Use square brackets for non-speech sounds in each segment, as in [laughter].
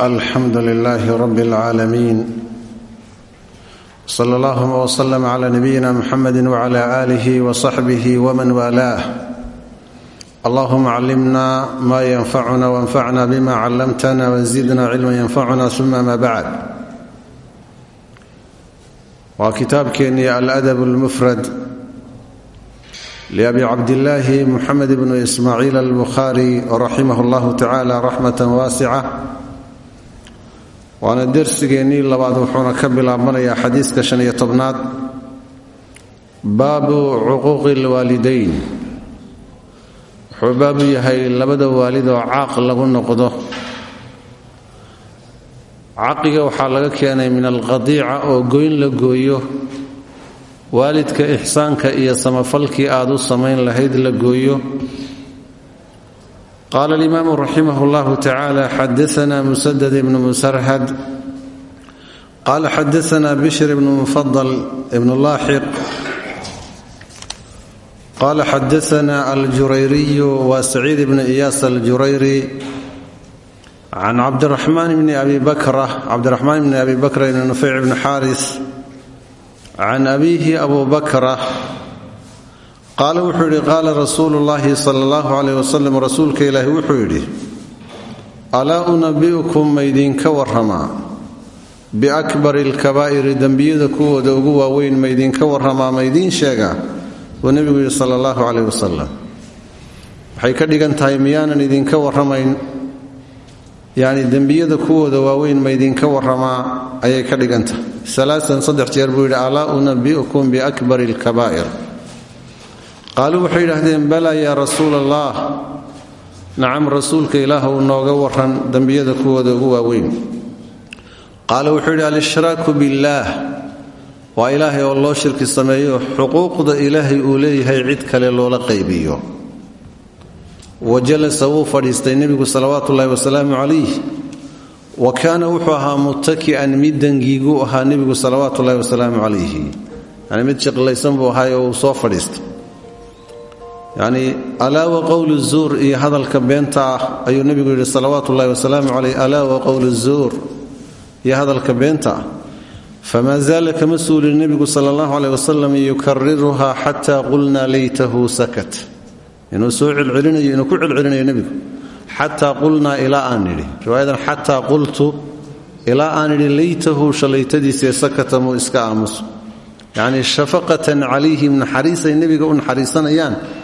alxamdu lilaahi rabbi اlcaalamiin sala allahuma wslm cla nabiyina muxamedi wcla alihi wsaxbih wman waalaah allahuma callimna ma yanfacuna wanfacna bima callamtana wzidna cilma yanfacuna uma ma bacd waa kitaabkeeni aladab lmufrad labi cabdillaahi muxamed bnu ismaaciil albukhaari raximah llahu tacala raxmata waasica waana dersigeennii labaad wuxuuna ka bilaabanayaa xadiiska shan iyo tobnaad. Baabu cuquuqi lwaalidayn wuxuu baabu yahay labada waalid oo caaq lagu noqdo. Caqiga waxaa laga keenay min alqadiica oo goyn la gooyo. Waalidka ixsaanka iyo samafalkii aad u samayn lahayd la gooyo qaala alimaamu raximah اllahu tacaala xadaana musadad ibnu musarhad qaala xadaana bishr ibnu mufadal ibnu laaxiq qaala xadaana aljurayriyu waa saciid ibnu iyaas aljurayri can cabdiraxmaan bni abi bakra cabdiraxmaan bni abi bakra ibni nufeyc ibni xaaris can abiihi abu bakra qaala wuxuu yidhi qaala rasuulu llaahi sala allahu caleyh wasalam rasuulka ilaahi wuxuu yidhi alaa unabi'ukum maydinka warramaa biakbari alkabaa'iri dembiyada kuwooda ugu waaweyn maydinka warramaa maydiin sheegaa buu nebigu yidhi sala allahu caleyh wasalam waxay ka dhigan tahay miyaanan idinka warramayn? Yacni dembiyada kuwooda waaweyn maydinka warramaa ayay ka dhigan tahay. Jeer buu alaa unabi'ukum biakbari qaaluu waxay yidhaahdeen balaa yaa rasuul allah nacam rasuulka ilaahw nooga waran dembiyada kuwooda ugu waaweyn. Qaala wuxuu yidhi al-ishraaku billaah waa ilaahay oo loo shirki sameeyo xuquuqda ilaahay uu leeyahay cid kale loola qaybiyo. Wa jalasa wuu fadhiistay nebigu salawaatu ullaahi wasalaamu calayh. Wa kaana wuxuu ahaa muttaki'an mid dangiiguu ahaa nebigu salawaatu ullahi wasalaamu calayhi. Yani mid shiqlaysan buu ahaay oo uu soo fadhiistay yacnii alaa wa qowlu zuur iyo hadalka beenta ah ayuu nebigu yidhi salawaatu ullahi wasalaamu caleyh alaa wa qowlu zuur iyo hadalka beenta ah. Famaa zaala kama suulin nebigu sala allahu caleyh wasalam yukariruhaa xataa qulnaa laytahu sakat. Inuu soo celcelinayo inuu ku celcelinayo nebigu. Xataa qulnaa ilaa aan nidhi riwaayadan qultu ilaa aan nidhi laytahu shalaytadiisee sakata muu iska aamuso. Yacnii shafaqatan calayhim naxariisay nebiga u naxariisanayaan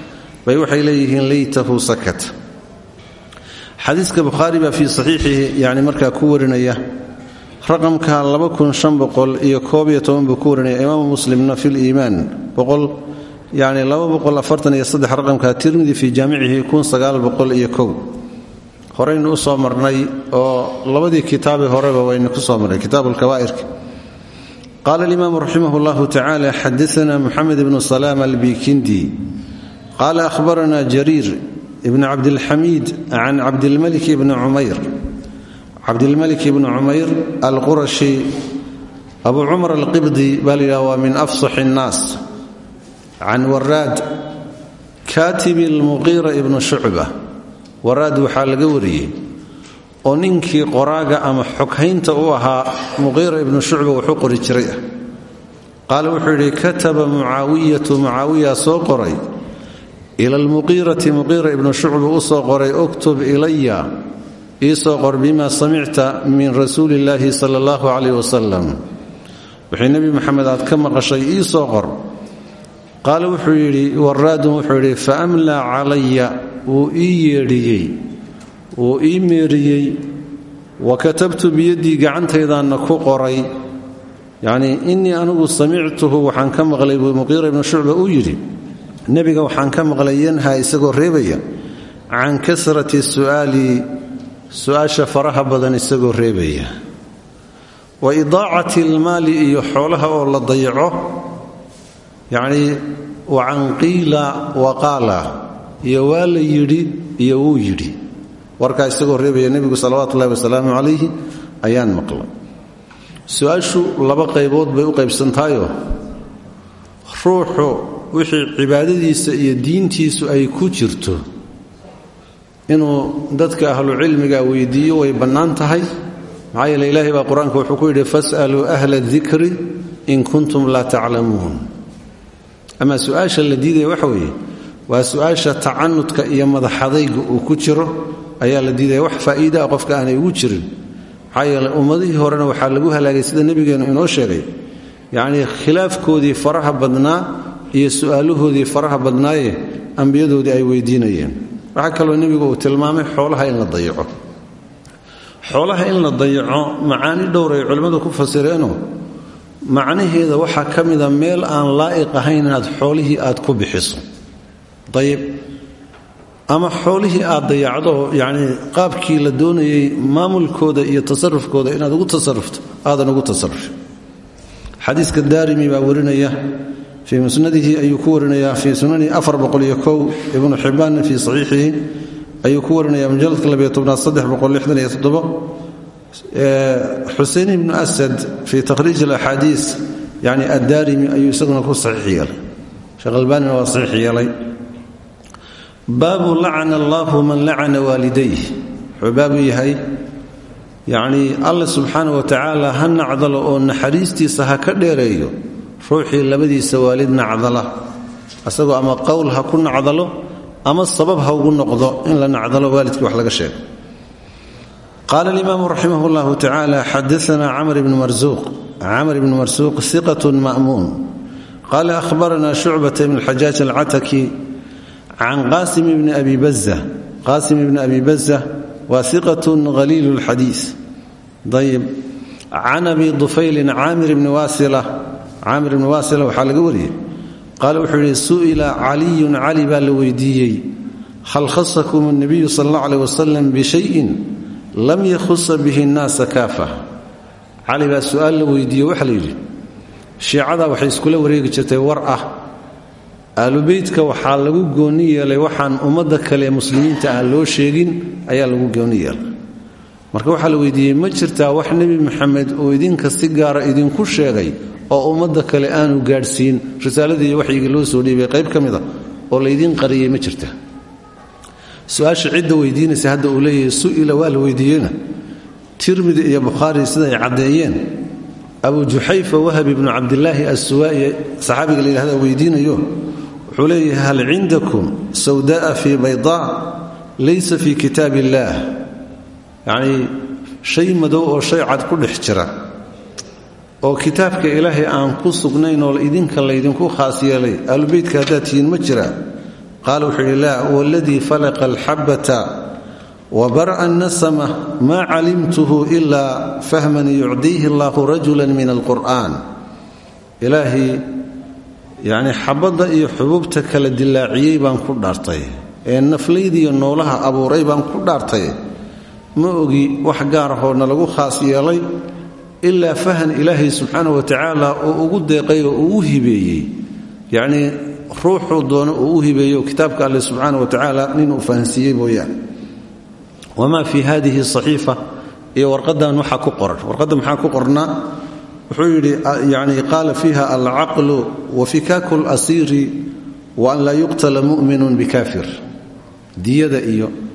bay waxay leeyihiin laytahu sakat. Xadiiska bukhaari baa fii saxiixihi yani markaa ku warinaya raqamka iyo buu ku warinaya imaamu muslimna fi liimaan yani raqamka tirmidi fii jaamicihi iyo horaynu u soo marnay oo labadii kitaabe horeba waynu ku soo marnay kitaab alkabaa'irka qaala alimaamu raximah llahu tacala xadaana muxamed ibnu salaam albikindi qaala ahbarana jariir ibn cabdilxamiid can cabdilmalik ibni cumayr cabdilmalik ibni cumayr alqurashi abu cumar alqibdi baa layidhaha waa min afsaxi innaas can waraad kaatibi almuqiira ibnu shucba waraad waxaa laga wariyey oo ninkii qoraaga ama xoghaynta u ahaa muqiira ibnu shucba wuxuu qori jiray ah qaala wuxuu yidhi soo qoray ila almuqiirati muqiira ibnu shucba u soo qoray uktub ilaya iisoo qor bima samicta min rasuuli illaahi sala allahu caleyh wasalam wixii nebi maxamed aad ka maqashay iisoo qor qaala wuxuu yidhi waraadun wuxuu yidhi fa amlaa calaya wuu ii yeedhiyey wuu ii meeriyey wa katabtu biyaddii gacantaydaanna ku qoray yacnii innii anigu samictuhu waxaan ka maqlay buu muqiira ibnu shucba uu yidhi nebiga waxaan ka maqlay yanhaa isagoo reebaya can kasrati su'aali su'aasha faraha badan isagoo reebaya. Wa idaacati almaali iyo xoolaha oo la dayaco yacnii wa can qiila wa qaala iyo waa la yidhi iyo wuu yidhi. Warkaa isagoo reebaya nebigu salawaatu ullahi wasalaamu calayhi ayaan maqlay. Su'aashu laba qaybood bay u qaybsantahayoo ruuxu wixii cibaadadiisa iyo diintiisu ay ku jirto inuu dadka ahlucilmiga weydiiyo way bannaan tahay. Maxaa yeele ilaahay baa qur'aanka wuxuu ku yidhi fas'aluu ahla dikri in kuntum laa taclamuun. Ama su'aasha la diidaya waxa weeye waa su'aasha tacanudka iyo madaxadayga uu ku jiro ayaa la diidaya wax faa'iida ah qofka aanay ugu jirin. Maxaa yeele ummadihii horena waxaa lagu halaagay sida nebigeennu inoo sheegay yacnii khilaafkoodii faraha badnaa iyo su'aalahoodii faraha badnaaye ambiyadoodii ay weydiinayeen. Waxaa kaloo nebigu uu tilmaamay xoolaha in la dayaco. Xoolaha in la dayaco macaani dhowr ay culimmadu ku fasireenoo macnaheeda waxaa ka mida meel aan laa'iq ahayn inaad xoolihii aad ku bixiso. Dayib. Ama xoolihii aad dayacdo yacnii qaabkii la doonayey maamulkooda iyo tasarufkooda inaad ugu tasarufto aadan ugu tasarufin xadiiska daarimi baa warinaya fii musnadihi ayuu ku warinaya fii sunanihi ibnu xibbaanna fii saxiixihi ayuu ku warinaya mujaladka xusein ibnu asad fii takhriij alaxaadiis yani addaarimi ayuu isaguna ku saxiix yeelay. Sheekh albaanina waa saxiix yeelay. Baabu lacana allahu man lacana waalidayh wuxuu baabu yahay yacnii alla subxaana wa tacaala ha nacdalo oo naxariistiisa ha ka dheereeyo ruuxii labadiisa waalid nacdala asagoo ama qowl ha ku nacdalo ama sabab ha ugu noqdo in la nacdalo waalidkii wax laga sheego. Qaala alimaamu raximah llahu tacaala xadaana camr bnu marsuuq camr bnu marsuuq iqatun ma'muun. Qaala ahbarana shucbata bn xajaaj alcataki can qaasim bni abi baza qaasim ibni abi baza waa iqatun haliilu lxadiis ayib can abi dufaylin caamir bni waasila caamir ibni waasila waxaa laga wariyey. Qaala wuxuu yidhi su'ila caliyun cali baa la weydiiyey. Hal khasakum اnabiyu sal اllah aleh wasalam bishayin lam yakhusa bihi nnaasa kaafa? Cali baa su'aal la weydiiye waxaa la yidhi shiicadaa waxay iskula wareegi jirtay war ah. Aalubeytka waxaa lagu gooni yeelay waxaan ummadda kale muslimiinta aan loo sheegin ayaa lagu gooni yeelay marka waxaa la weydiiyey ma jirtaa wax nebi maxamed uu idinka si gaara idinku sheegay oo ummadda kale aanu gaadhsiin? Risaaladii iyo loo soo dhiibay qayb ka mida oo laydiin qariyey ma jirta. Su'aasha cidda weydiinaysa hadda uu leeyahay su'ila waa la tirmidi iyo bukhaari siday caddeeyeen. Abu juxayfa wahab ibnu cabdilaahi assuwaa'i saxaabiga la yidhahda weydiinayo wuxuu leeyahay hal cindakum sawda'a fii baydaa laysa fii kitaab illaah yacnii shay madow oo shay cad ku dhex jira oo kitaabka ilaahay aan ku sugnayn oo idinka laydinku khaas yeelay aalubeytka haddaad ma jira. Qaala wuxuu yidhi falaqa alxabbata wa bar'a annasama maa calimtuhu ilaa fahman yucdiihi allahu rajulan min alqur'aan. Ilaahay yacnii xabadda iyo xububta kala dilaaciyey baan ku dhaartay ee naflaydiiyo abuuray baan ku dhaartay ma ogi wax gaar ahoo na lagu khaas yeelay ilaa fahan ilaahay subxaana wa tacaala oo ugu deeqay oo uu u hibeeyey yacnii doono uu u hibeeyo kitaabka alle subxaana wa tacaala ninuu fahansiiyey mooyaane wamaa fii hadihi saxiifa warqadan waxaa ku qoran. Warqadda maxaa ku qornaa wuxuu yidhi yani qaala fiiha alcaqlu wa fikaaku lasiiri wa an laa yuqtala mu'minun bikafir diyada iyo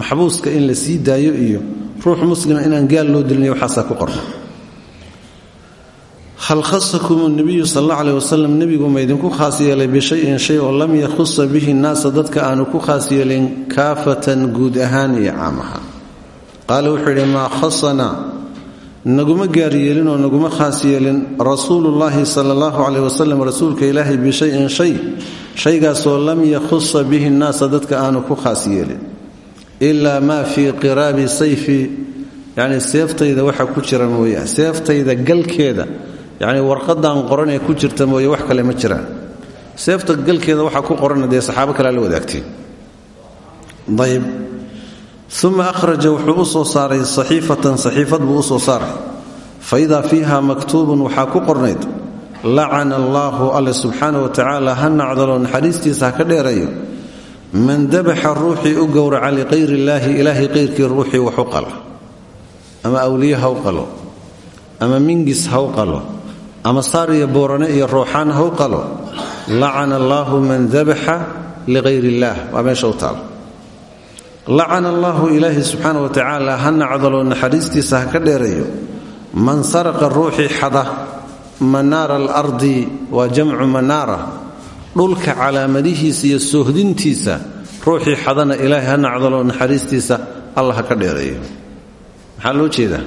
maxbuuska in la sii daayo iyo ruux muslima inaan gaal loo dilinayo waxaasaa ku qorna. Hal khasakum nabiyu sal alla aleh wasalam nebigu ma idinku khaas yeelay bishayin shay oo lam yakhusa bihi naasa dadka aanu ku khaas yeelin kaafatan guud ahaan iyo caam ahaan. Qaala wuxuu yidhi maa khasana naguma gaar yeelin oo naguma khaas yeelin rasuulullaahi sala allahu caleyh wasalam rasuulka ilaahay bishayin shay shaygaasoo lam yakhusa bihi naasa dadka aanu ku khaas yeelin ilaa maa fii qiraabi sayfi yacnii seeftayda waxa ku jira mooya seeftayda galkeeda yacnii warqadan qoran ee ku jirta mooye wax kale ma jiraan. Seefta galkeeda waxaa ku qorana dee saxaabo kalea la wadaagtay ayb uma ahraja wuxuu u soo saaray saxiifatan saxiifad buu u soo saaray. Fa idaa fiiha maktuubun waxaa ku qornayd lacana allaahu alle subxaana wa tacaala ha nacdalo naxariistiisa ha ka dheerayo man dabaxa ruuxii u gowraca liqayr illaahi ilaahay qayrkii ruuxii wax u qala ama awliye ha u qalo. Ama mingis ha u qalo. Ama saar iyo boorane iyo rooxaan ha u qalo. Lacana allaahu man dabaxa liqayr illaah waa meesha u taal. Lacana allaahu ilaahi subxaana wa tacaala ha nacdalo naxariistiisa ha ka dheereeyo. Man saraqa ruuxii xada manaara alardi waa jamcu manaara dhulka calaamadihiisa iyo soohdintiisa ruuxii xadana ilaahay ha nacdalo naxariistiisa alla ha ka dheereeyo. Maxaa loo jeedaa?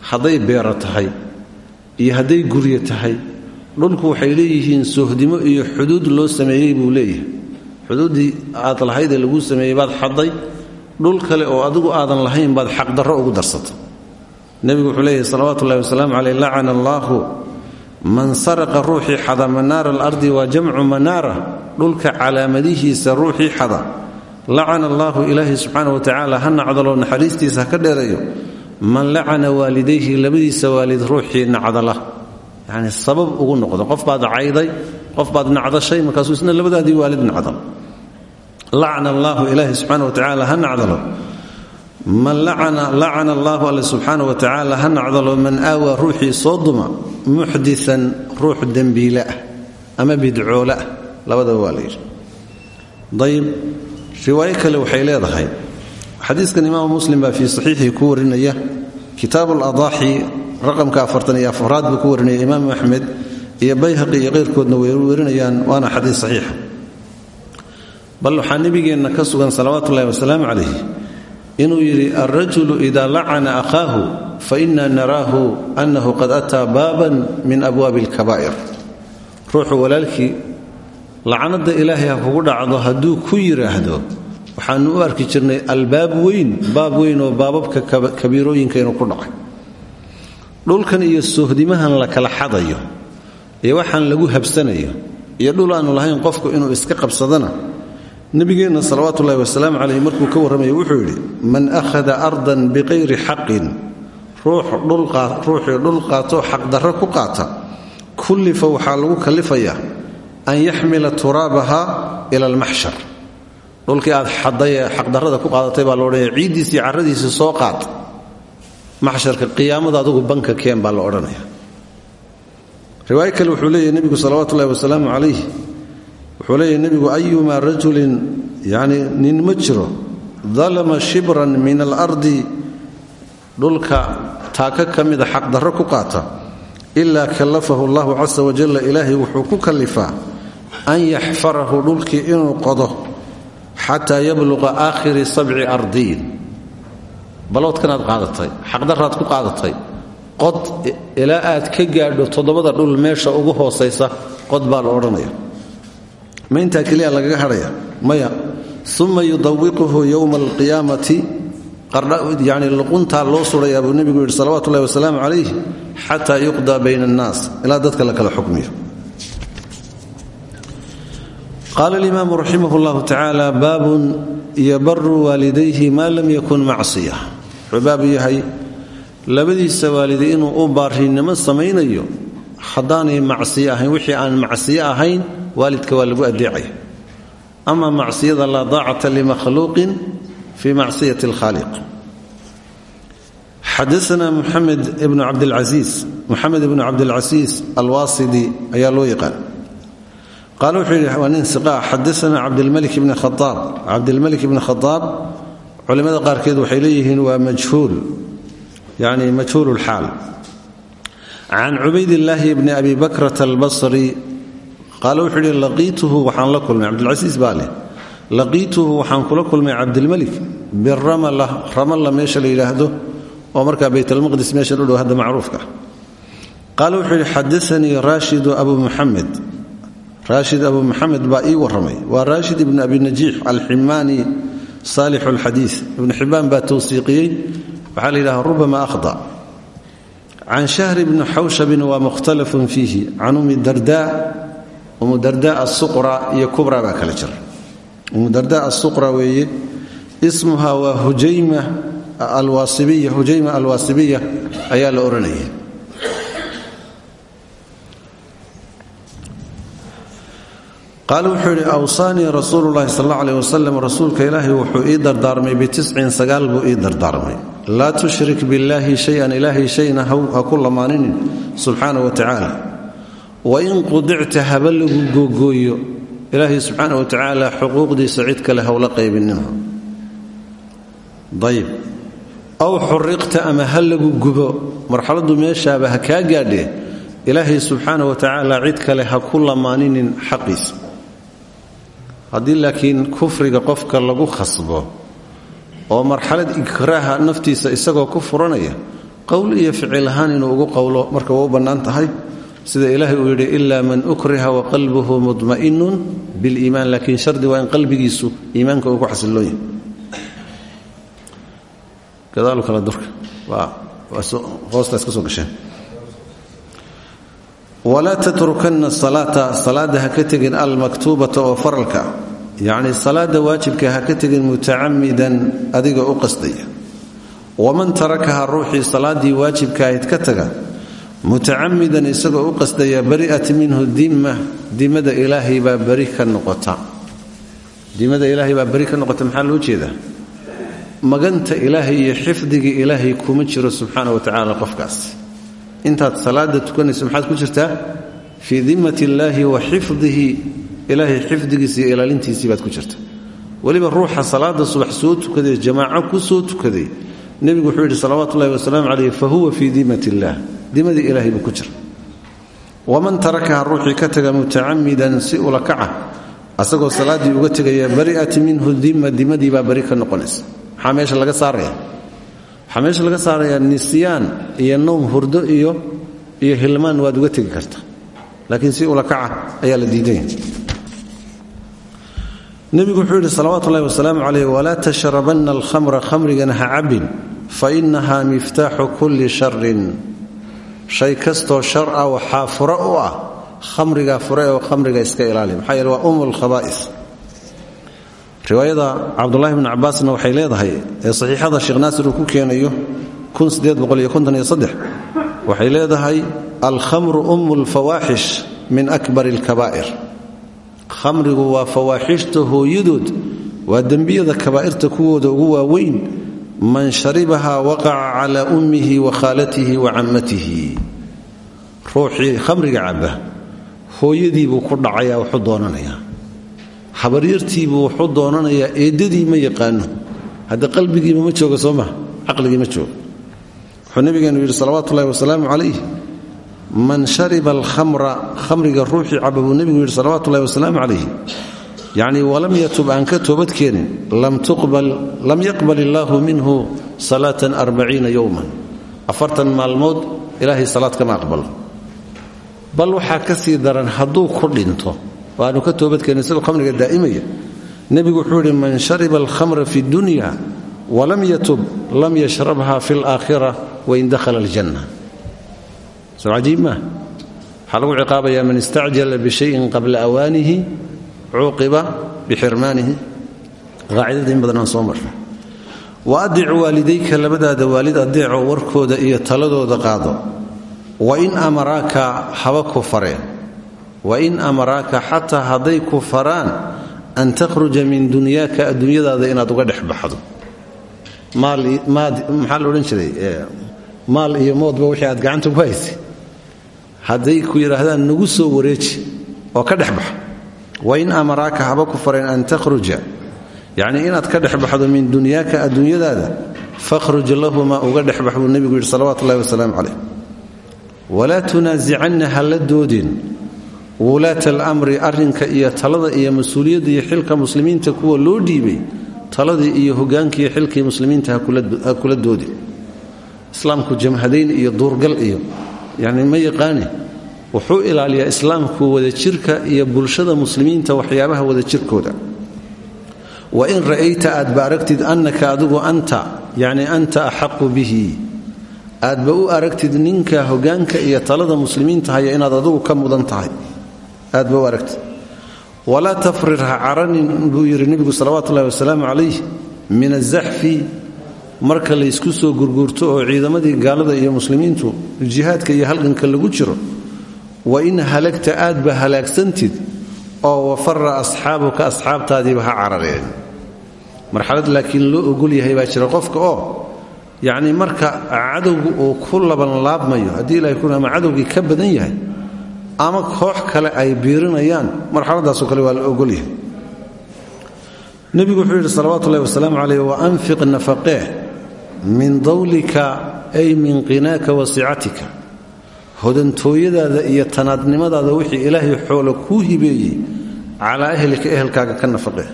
Hadday beero tahay iyo hadday guryo tahay dhulku waxay leeyihiin soohdimo iyo xuduud loo sameeyey buu leeyahay. Xuduuddii aad lahaydee laguu sameeyey baad xadday dhul kale oo adigu aadan lahayn baad xaqdarro ugu darsatay nebigu wuxuu leeyahay salawatu ullahi wasalaamu caleyh lacana allaahu man saraqa ruuxii xada manaara alardi waa jamcu manaara dhulka calaamadihiisa ruuxii xada. Lacana allaahu ilaahi wa tacaala ha nacdalo naxariistiisa ha ka dheereeyo man lacana waalidayhi labadiisa waalid ruuxii nacdala. Yani sabab ugu noqdo qof baad cayday qof baad nacdashay markaasuu isna labadaadii waalid nacdal. Lacna allaahu ilaahi subxaana wa tacaala ha nacdalo man lacana allaahu alle subxaana wa tacaala ha nacdalo man aawaa ruuxii soo duma muxdian ruux dembiile ah ama bidcoole ah labadaba waa la yidhi. Ayib riwaayo kale waxay leedahay muslim baa fii saxiixii ku warinaya kitaabu ladaaxi raqamka afartan iyo afraad ku warinaya imaamu axmed iyo bayhaqi iyo keyrkoodna way warinayaan waana xadiis saxiixa bal waxaa nebigeenna ka sugan salawaatu ullahi wasalaamu calayh inuu yidhi alrajulu ida lacana akhaahu faina naraahu annahu qad ataa baaban min abwaabi alkabaa'ir ruuxu walaalkii lacanadda ilaahay ha kugu dhacdo hadduu ku yidhaahdo waxaanu u arki jirnay albaab weyn baab weyn oo baababka kabiirooyinka inuu ku dhacay. Dhulkan iyo sohdimahan la kala xadayo iyo waxaan lagu habsanayo iyo dhul aanu lahayn qofku inuu iska qabsadana nabigeenna salawaatuullahi wasalaamu caleyh markuu ka warramaya wuxuu yidhi man akhada ardan biqayri xaqin ruuxii dhul qaatoo xaqdarro ku qaata. Kullifa waxaa lagu kallifayaa an yaxmila turaabaha ila almaxshar dhulkii aad xaday ee xaqdarrada ku qaadatay baa loodhanaya ciiddiisii carradiisii soo qaad. Maxsharka qiyaamada adugu banka keen baa la odhanaya riwaayo kale wuxuu leeyahy nebigu salawaatu ullahi wasalaamu calayh wuxuu leeyahy nebigu ayumaa rajulin yacni nin ma jiro dalama shibran min alardi dhulka taaka ka mida xaqdarro ku qaata ilaa kallafahu allahu casa wajalla ilaahay wuxuu ku kallifaa an yaxfarahu dhulkii inuu qodo xataa yabluqa aakhiri sabci ardiin. Baloodkanaad qaadatay xaqdaraad ku qaadatay qod ilaa aad ka gaadho toddobada dhul meesha ugu hoosaysa qod baa la odhanaya ma intaa keliya lagaga hadhaya. Maya. Uma yudawiquhu yowma alqiyaamati. Yani luquntaa loo surayaa buu nebigu yidhi salawatu ullahi wasalaamu calayh xataa yuqdaa bayna annaas. Ilaa dadka la kala xukmiyo. Qaala alimaamu raximah llahu tacaala baabun yabaru waalidayhi maa lam yakun macsiya. Wuxuu yahay labadiisa waalida inuu u baarinnimo samaynayo haddaanay macsiyo ahayn wixii aan macsiyo ahayn waalidka waa lagu adeecaya ama macsiyada laa daacata limakhluuqin fii macsiyati alkhaaliq. Xadaana muxamed ibnu cabdilcasiis muxamed ibnu cabdilcasiis alwaasidi ayaa loo yaqaan. Qaal wuxuu yidhi waa nin siqaa xadaana cabdilmalik ibni khaaab cabdilmalik ibni khadaab culimmada qaarkeed waxay leeyihiin waa majhuul yani majhuul lxaal can cubaydillaahi bni abi bakrata albasri qaale wuxuu yidhi laqiituhu waxaan la kulmay cabdilcasiis baa leh. Laqiituhu waxaan kula kulmay cabdilmalik biramala ramalla meesha la yidhaahdo oo markaa baytalmaqdis meeshan u dhow hadda macruufka. Qaale wuxuu yidhi xadaanii raashidu abu muxamed raashid abu muxamed baa ii warramay. Waa raashid ibnu abi najiix alximaani saalixu alxadiid ibnu xibbaan baa towsiiqiyey waxaa la yidhaha rubama ahda can shahri bni xawshabin waa mukhtalafun fiihi can umi darda umu darda asuqra iyo kubra baa kala jira. Umu darda asuqra weeye ismuha waa hujayma alwaasibiya hujayma alwaasibiya ayaa la odhanaya qaal wuxuu yidhi awsaanii rasuulu llahi sal alla aleh wuxuu ii dardaarmay bitiscin sagaal buu ii dardaarmay. Laa tushrik billaahi shay-an ilaahay shayna ha ku lamaaninin subxaana wa tacaala wain qudicta haba lagu googooyo ilaahay subxaana wa tacaala xuquuqdiisa cid kale howla qaybinina dayib. Aw xuriqta ama ha lagu gubo marxaladu meeshaaba ha kaa gaadhee ilaahay subxaana wa tacaala cid kale ha ku lamaaninin xaqiisa haddii laakiin kufriga qofka lagu khasbo oo marxalad ikraaha naftiisa isagoo ku furanaya qowl iyo ficil ahaan inuu ugu qowlo marka waa u bannaan tahay sida ilaahay uu yidhi ilaa man ukriha wa qalbuhu mudma'inun biliimaan laakiin shardi waa in qalbigiisu iimaanka uu ku xasilloon yahay. Gadaalu kala durka. Hoostaas ka soo gasheen walaa tatrukanna salaata salaada ha ka tegin almaktuubata oo faralka yacni salaada waajibka ha ka tegin adiga u qasdaya. Waman tarakaha ruuxii salaaddii waajibka ahayd ka taga mutacamidan isagoo u qasdaya bari'at minhu dimma. Dimada ilaahay baa bari ka noqota. Dimada ilaahay baa bari ka maxaa loo jeedaa? Maganta ilaahay iyo xifdigii ilaahay kuma jiro subxaana wa tacaala qofkaas. Intaad salaada tukanayso maxaad ku jirtaa? Fii dimmat illaahi wa xifdihi ilaahay xifdigiisa iyo ilaalintiisii baad ku jirta. Weliba ruuxa salaada subax soo tukaday jamaaco ku soo tukaday nebigu wuxuu yidhi salawaatu ullahi wasalaamu calayh fa huwa fii dimmat illaah dimadii ilaahay buu ku jira. Waman tarakaha ruuxii ka taga si ula kaca asagoo salaaddii uga tegaya bari'at minhu dimma dimadii baa bari ka noqonaysa. Maxaa laga saaraya. Waxaa laga saarayaa nisyaan iyo nowm hurdo iyo iyo hilmaan waad uga tegi karta. Laakiin si ula kaca ayaa la diidanya nebigu wuxuu yidhi salawaatu ullahi wasalaamu calayh tashrabanna alkhamra khamrigana ha cabbin fa innaha miftaaxu kulli sharin shay kastoo shar ah waxaa fure u ah khamrigaa fure oo khamriga iska ilaali. Maxaa yeele waa umm lkhabaa'is riwaayada cabdulahi bni cabaasna waxay leedahay ee saxiixada sheekh naasir uu ku keenayo waxay leedahay alkhamru ummu lfawaaxish min akbar alkabaa'ir khamrigu waa fawaaxishta hooyadood waa dembiyada kabaa'irta kuwooda ugu waaweyn man sharibaha waqaca calaa ummihi wa khaalatihi wa cammatihi. Ruuxii khamriga cabba hooyadiibuu ku dhacayaa wuxuu doonanayaa. Habaryartiibuu wuxuu doonanayaa eeddadii ma yaqaano. Hadda qalbigiiba ma jooga soo maha caqligii ma jooga. Wuxuu nabigeenu yidhi salawaatu ullahi wasalaamu calayh man shariba alkhamra khamriga ruuxii caba buu nebigu yidhi salawatu ullahi wasalaamu calayh yacnii walam yatub aan ka toobadkeenin lam yaqbal illaahu minhu salaatan arbaciina yowman afartan maalmood ilaahay salaad kama aqbalo bal waxaa ka sii daran hadduu ku dhinto waanu ka toobadkeenin isagoo khamriga daa'imaya. Nebigu wuxuu yidhi man shariba alkhamra fi dunya walam yatub lam yashrabha fi alaakhira wain dakhala aljanna. Soo cajiib maa waxaa lagu ciqaabayaa man istacjala bishayin qabla awaanihi cuuqiba bixirmaanihi. Qaacidada in badan soo marnay. Wa adic waalidayka labadaada waalid adeeco warkooda iyo taladooda qaado. Wain amaraaka haba ku fareen. Wain amaraaka xataa hadday ku faraan an takhruja min dunyaaka adduunyadaada inaad uga dhex baxdo. Maxaa la odhan jiray? Maal iyo moodba wixii aad gacanta ku haysay hadday ku yidhaahdaan nagu soo wareeji oo ka dhex baxa wain amaraaka haba ku fareen an takhruja. Yacnii inaad ka dhex baxdo min dunyaaka adduunyadaada fakhruj lahumaa uga dhex bax buu nebigu yidhi salawatu ullahi wasalaamu calayh. Walaa tunaasicanna ha la doodin. Wulaata alamri arrinka iyo talada iyo mas'uuliyadda iyo xilka muslimiinta kuwa loo dhiibay taladii iyo hogaankiiyo xilkii muslimiinta ha kula doodin. Islaamku jamhadayn iyo duurgal iyo yani ma yaqaani wuxuu ilaaliyaa islaamku wadajirka iyo bulshada muslimiinta waxyaabaha wadajirkooda wa in ra'ayta aadba aragtid annaka adigu anta yani anta axaqu bihi. Aadba u aragtid ninka hogaanka iyo talada muslimiinta haya inaad adigu ka mudan tahay. Aadba u aragtid. Walaa tafrir ha buu yidhi nebigu salawaatu ullahi wasalaamu calayh min azaxfi marka laysku soo gurguurto oo ciidamadii gaalada iyo muslimiintu jihaadka iyo halganka lagu jiro wa in halagta aadba halaagsantid oo wafara asxaabuka asxaabtaadiiba ha carareen. Marxalad laakiin loo ogol yahay baa jira qofka oo yacnii marka cadowgu uu ku labanlaabmayo haddii ilahay ku ama cadowgii ka badan yahay ama koox kale ay biirinayaan marxaladaasoo kale waa la ogol yahay. Nebigu wuxuu yidhi salawaatu ullahi wasalaamu calayh wa anfiq nafaqee min dawlika ay min qinaaka wa sicatika hodantooyadaada iyo tanaadnimadaada wixii ilaahay xoolo kuu hibeeyey calaa ahlika ehelkaaga ka nafaqee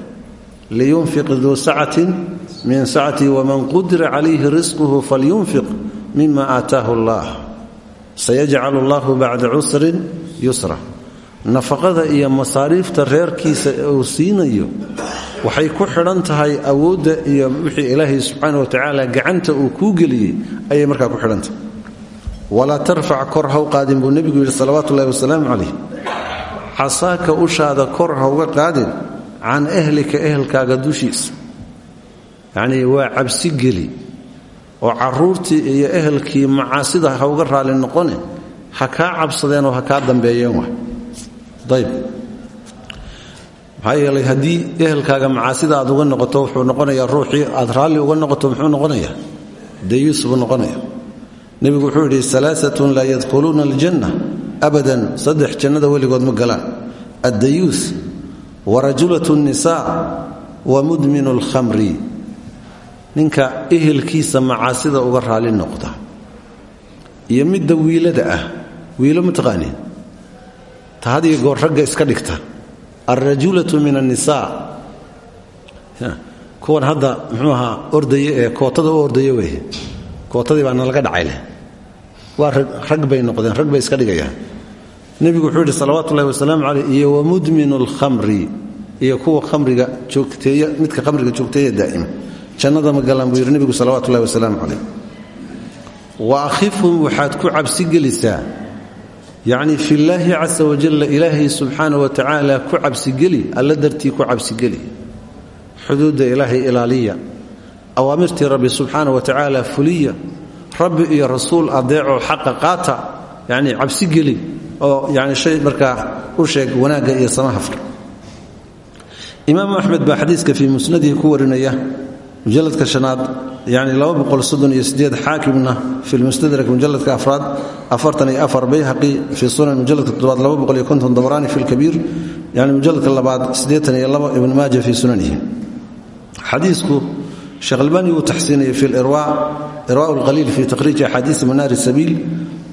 liyunfiq duu sacatin min sacatii waman qudira calayhi risquhu falyunfiq mima aataahu allah. Sayajcalu allahu bacda cusrin yusra. Nafaqada iyo masaariifta reerkiisa uu siinayo waxay ku xidhan tahay awoodda iyo wixii ilaahay subxaana wa tacaala gacanta uu kuu geliyey ayay markaa ku xidhantahay walaa tarfac kor haw qaadin buu nebigu yidhi salawaatu ullahi wasalaamu calayh. casaaka ushaada kor ha uga qaadin can ahlika ehelkaaga dushiisa. yacnii waa cabsi geli oo caruurtii iyo ehelkii macaasida ha uga raali noqone ha kaa cabsadeenoo ha kaa dambeeyeen wa ayb maxaa yeelay haddii ehelkaaga macaasida aad uga noqoto wuxuu noqonayaa ruuxii aad raalli uga noqoto muxuu noqonayaa? Dayuus buu noqonaya nebigu wuxuu yidhi alaaatun laa yadkhuluuna aljanna abadan saddex jannada weligood ma galaan. Addayuus wa rajulat nnisaa wa mudminu alkhamri. Ninka ehelkiisa macaasida uga raali noqda iyo midda wiilada ah wiilo mataqaaniin ta goor ragga iska dhigta. Alrajulatu min annisaa kuwan hadda muxuu ahaa ordaya ee kootada u ordaya wey kootadii baa nalaga dhacay leh. Waa rag bay noqdeen rag bay iska dhigayaan. Nebigu wuxuu yidhi salawaatu ullahi wasalaamu caleyh iyo wa mudminu alkhamri iyo kuwa khamriga joogteeya midka khamriga joogteeya daa'ima. Jannada ma galaan buu yidhi nebigu salawatu ullahi wasalaamu calayh wa akhifhum waxaad ku cabsigelisaa yacni fillaahi casa wajalla ilaahay subxaana wa tacaala ku cabsigeli alla dartii ku cabsigeli xuduudda ilaahay ilaaliya awaamirtii rabbi subxaana wa tacaala fuliya rabbi iyo rasuul adeecoo xaqa qaata yacni cabsigeli oo yani shay markaa u sheeg wanaagga iyo samaha far imaamu axmed baa xadiiska fii musnadihi ku warinaya mujaladka shanaad yani xaakimna fi lmustadrak mujaladka afraad bayhaqi fi sunan mujaladka toddobaad dabraani fi lkabiir yani mujaladka labaad ibn maaja fi sunanihi. Xadiisku sheekhalbani wuu taxsiinayay fi lirwa irwa lqaliil fi takhriiji axaadiisi manaari sabiil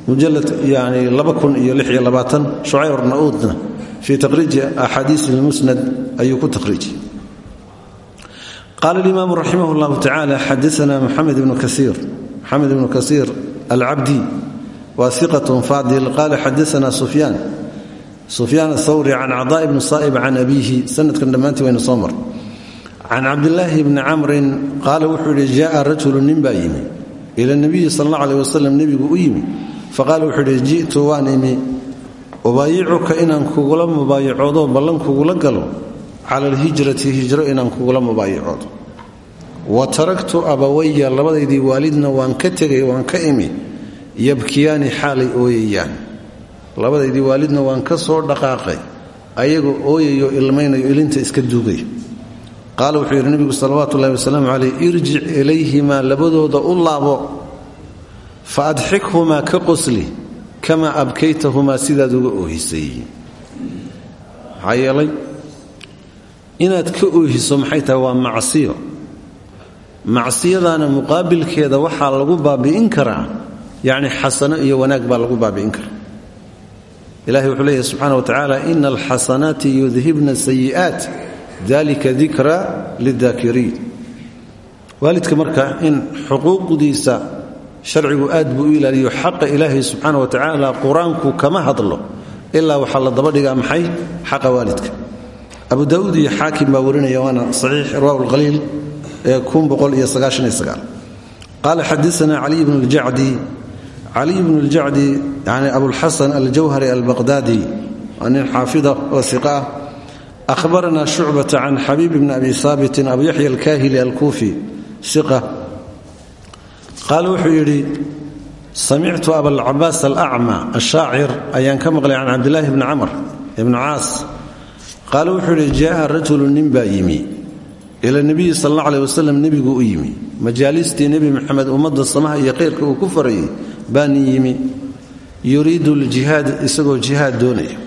mujalad yani ucayr naudna fii takhriiji axaadiisi musnad ayuu ku takhriijiyey qaala alimaamu raximah llahu tacaala xadaana muxamed ibnu kaiir maxamed ibnu kasiir alcabdi wa iqat fadil. Qaala xadaana sufyaan sufyaan athawri can cada ibni saaib can abiihi. Sanadkan dhammaantii waynu soo mar can cabdilaahi bni camrin qaala wuxuu yidhi jaaa rajulu nin baa yimi ila nabiyi sal alla aleh wasalam nebigu u yimi faqaala wuxuu yidhi ji'tu waan imi ubaayicuka inaan kugula mubaayacoodo ballan kugula galo cala alhijrati hijro inaan kugula mubaayacoodo wa taraktu abawaya labadaydii waalidna waan ka tegay waan ka imi yabkiyaani xaalay ooyayaan labadaydii waalidna waan ka soo dhaqaaqay ayagoo ooyayo ilmaynayo iska duugay qaala wuxuu yidhi nebigu salawaatu ullahi wasalaamu caleyh irjic ilayhimaa labadooda u laabo fa adxikhumaa ka qosli kamaa abkaytahumaa sidaad uga oohisay. Maxaa inaad ka oohiso maxay tahay waa macsiyo. Macsiyadaana muqaabilkeeda waxaa lagu baabi'in karaa yacni xasano iyo wanaag baa lagu baabi'in karaa. Ilahi wuxuu leeyahy subxana wa tacaala ina alxasanaati yudhibna sayi'aat dalika dikra lidaakiriin waalidka marka in xuquuqdiisa sharcigu aad buu u ilaaliyo xaqa ilaahay subxaana wa tacaala qur'aanku kama hadlo ilaa waxaa la daba dhigaa maxay? Xaqa waalidka. Abu daauud iyo xaakim baa warinaya waana saxiix irwa lqaliil ee qaala xadaana caliy bnu ljacdi caliy bnu ljacdi yani abulxasan aljawhari albaqdaadi waa nin xaafida oo iqa ah ahbarana shucbata can xabiib bni abi haabitin abu yaxya alkahili alkuufi iqa qaala wuxuu yidhi samictu abalcabaas alacma ashaacir ayaan ka maqlay can cabdilaahi bni camr ibni caas qaale wuxuu yidhi jaaa rajulu nin baa yimi ila nebiyi sal alla aleh wasalam nebigu u yimi majaalistii nebi maxamed ummadda samaha iyo khayrka uu ku farayay baa nin yimi yuriidu ljihaad isagoo jihaad doonaya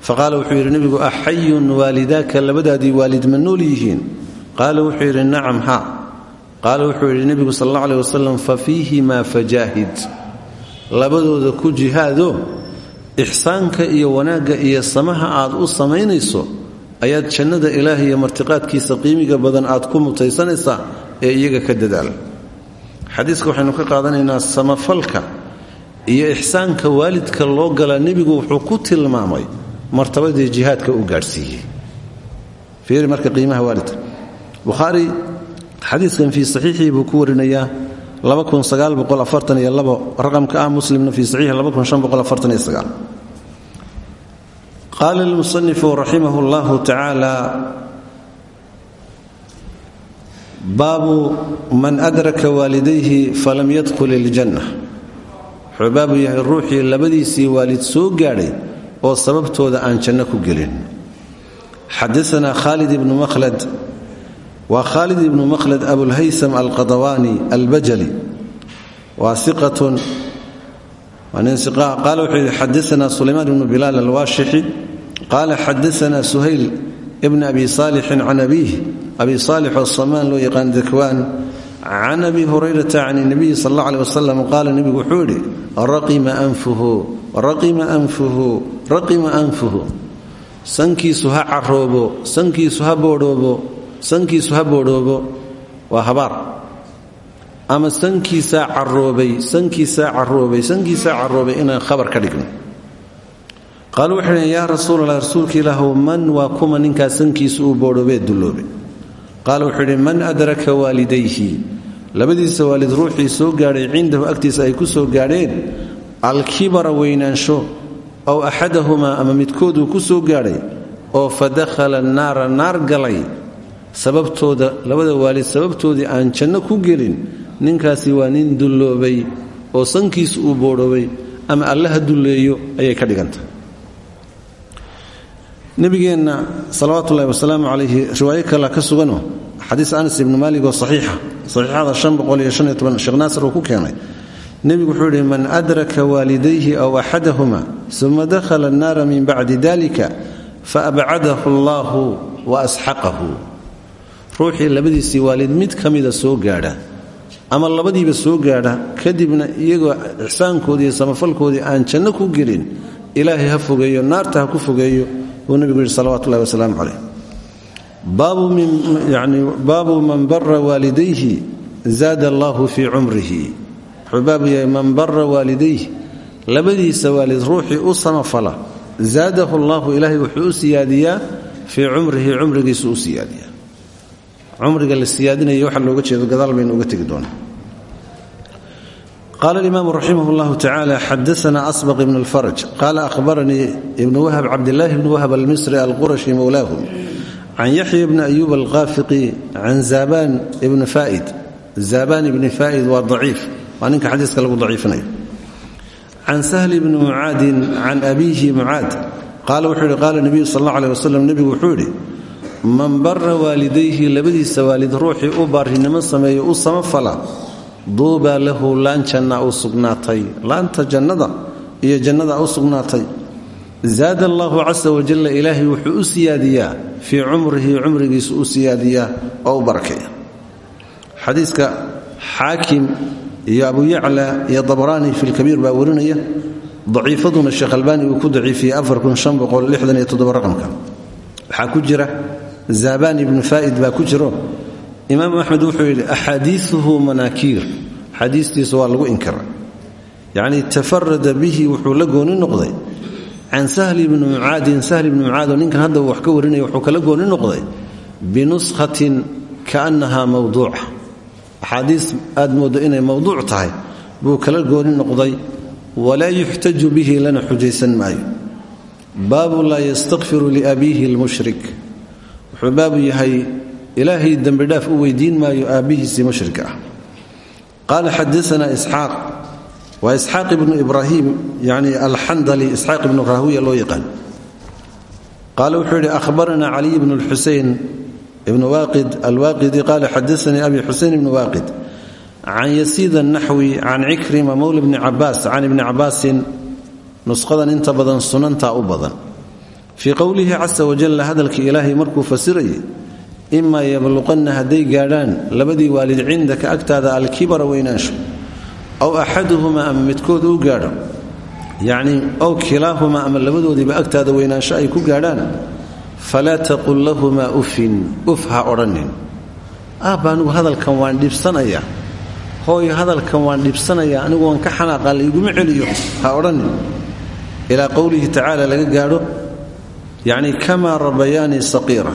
faqaala wuxuu yidhi nebigu axayun waalidaaka labadaadii waalid ma nool yihiin qaala wuxuu yidhi nacam ha qaala wuxuu yidhi nebigu sal alla aleh wasalam fa fiihimaa fajaahid labadooda ku jihaado ixsaanka iyo wanaagga iyo samaha aad u samaynayso ayaad jannada ilaah iyo martiqaadkiisa qiimiga badan aad ku mutaysanaysaa ee iyaga ka dadaala xadiiska waxaynu ka qaadanaynaa samafalka iyo ixsaanka waalidka loo galaa nebigu wuxuu ku tilmaamay martabadii jihaadka uu gaadhsiiyey. Fiiri marka qiimaha waalidka bukhaari xadiiskan fii saxiixii buu ku warinayaa raqamka ah muslimna fii saxiixi qaala lmusanifu raximah اllahu tacaala baabu man adraka waalidayhi falam yadkhul iljanna wuxuu baabu yahay ruuxii labadiisii soo gaadhay oo sababtooda aan janno ku gelin. Xadaana khalid ibnu makhlad. Waa khaalid ibnu makhlad abulhaysam alqadawaani albajali. Waa iqatun qaala wuxuu yidhi xadaana sulaymaan ibnu bilaal alwaashixi qaala xadaana suhayl ibn abi saalixin can abiih. Abi saalix oo samaan loo yaqaan dakwaan can abi hurayrata can nabiyi sal alla aleh wasalam qaala nebigu wuxuu yidhi raqima anfuhu raqima anfuhu. Sankiisu ha caroobo sankiisu ha boodhoobo sankiisu ha boodhoobo waa habaar. Ama sankiisaa caroobay sankiisaa caroobay sankiisaa caroobay inaan khabar ka dhigno. Qaalu waxay dhheen yaa rasuulallah rasuulka man waa kuma ninkaa sankiisu uu boodhoobee dulloobe? Qaala wuxuu man adraka waalidayhi. Labadiisa waalid ruuxii soo gaadhay cindahu agtiisa ay ku soo gaadheen alkibara weynaansho ow axadahumaa ama midkooduu ku soo gaadhay oo fa dakhala naara naar galay sababtooda labada waalid sababtoodii aan janno ku gelin ninkaasi waa nin dulloobay oo sankiisu uu boodhoobay ama allaha dulleeyo ayay ka dhigantah nabigeenna salawaatu ullahi wasalaamu calayhi riwaayo kale ka sugano xadiis anas ibnu maalig oo saxiixa saxiixada sheekh naasir uu ku keenay nebigu wuxuu yidhi man adraka waalidayhi aw axadahuma uma dakhala annaara min bacdi dalika faabcadahu allaahu wa asxaqahu. Ruuxii labadiisii waalid mid ka soo gaadha ama labadiiba soo gaadha kadibna iyagoo ixsaankoodii iyo aan janno ku gelin ilaahay ha fogeeyo naarta ha ku fogeeyo buu nebigu yidhi salawatu ullahi wasalaamu calayh. Baabu man bara waalidayhi zaada allaahu fii cumrihi wuxuu baabu yahay man bara waalidayhi labadiisa waalid ruuxii u samafala zaadahu allaahu ilaahay wuxuu u siyaadiyaa fii cumrihi cumrigiisu u siyaadiyaa. Cumriga la siyaadinaya waxa looga jeedo gadaal baynu uga tegi doonaa. Qaala alimaamu raximah llahu tacala xadaana asbaq ibn اlfaraj qaala ahbaranii ibnu wahab cabdillaahi bni wahab almisri alqurashi mowlaahu can yaxya bni ayuub alqaafiqi can zaban ibni faa'id. Zaban ibni faa'id waa daciif waa ninka xadiiska lagu daciifinayo. Can sahli bni mucaadin can abiihi mucaad qaala wuxuu yidhi qaala nebiyu sal alla aleh wasalam nebigu wuxuu yidhi man bara waalidayhi labadiisa waalid ruuxii u baarinimo sameeyo u samafala duubaa lahu laan janna u sugnaatay. Laanta jannada iyo jannada u sugnaatay. Zaada allaahu casa wajalla ilaahay wuxuu u siyaadiyaa fii cumrihi cumrigiisu u siyaadiyaa oo u iyo abu yacla iyo dabaraani fi lkabiir baa warinaya. Daciifaduna sheekh albaani uu ku daciifiyey raqamka. Waxaa ku jira zaban ibnu faa'id baa ku jiro. Imaamu axmed wuxuu yidhi axaadiiuhu manaakiir xadiistiisa waa lagu inkira yacnii tafarada bihi wuxuu la gooni noqday. Can sahli bni mucaadin sahli bni mucaad oo ninkan hadda wax ka warinaya wuxuu kala gooni noqday binuskhatin kaannaha mawduuca axaadiis aad mooddo inay mawduuc tahay buu kala gooni noqday walaa yuxtaju bihi lana xujaysan maayo. Baabu laa yastakfiru liabiihi lmushrik wuxuu baabu yahay ilaahay dembidhaaf u weydiin maayo aabbihiisii mushrika ah. Qaala xadaana isxaaq waa isxaaq ibnu ibraahim yani alxandali isxaaq ibnu raahuya loo yaqaan. Qaala wuxuu yidhi ahbaranaa caliy bnu lxusein ibnu waaqid alwaaqidi qaala xadaanii abi xusein ibnu waaqid can yasiid annaxwi can cikrima mowla bni cabaas can ibni cabaasin nusqadan inta badan sunantaa u badan. Fii qowlihi casa wajalla hadalkii ilaahay markuu fasirayay imaa yabluqanna hadday gaadhaan labadii waalid cindaka agtaada alkibara weynaansho aw axaduhumaa ama midkood uu gaadho. Yacnii ow kilaahumaa ama labadoodiiba agtaada weynaansho ay ku gaadhaan falaa taqul lahumaa ufin uf ha odhanin. Anigu hadalkan waan dhibsanayaa. Hooyo hadalkan waan dhibsanayaa. Anigu waan ka xanaaqa layguma celiyo. Ha odhanin. Ilaa qowlihi tacaala laga gaadho yacni kamaa rabayaanii saqiira.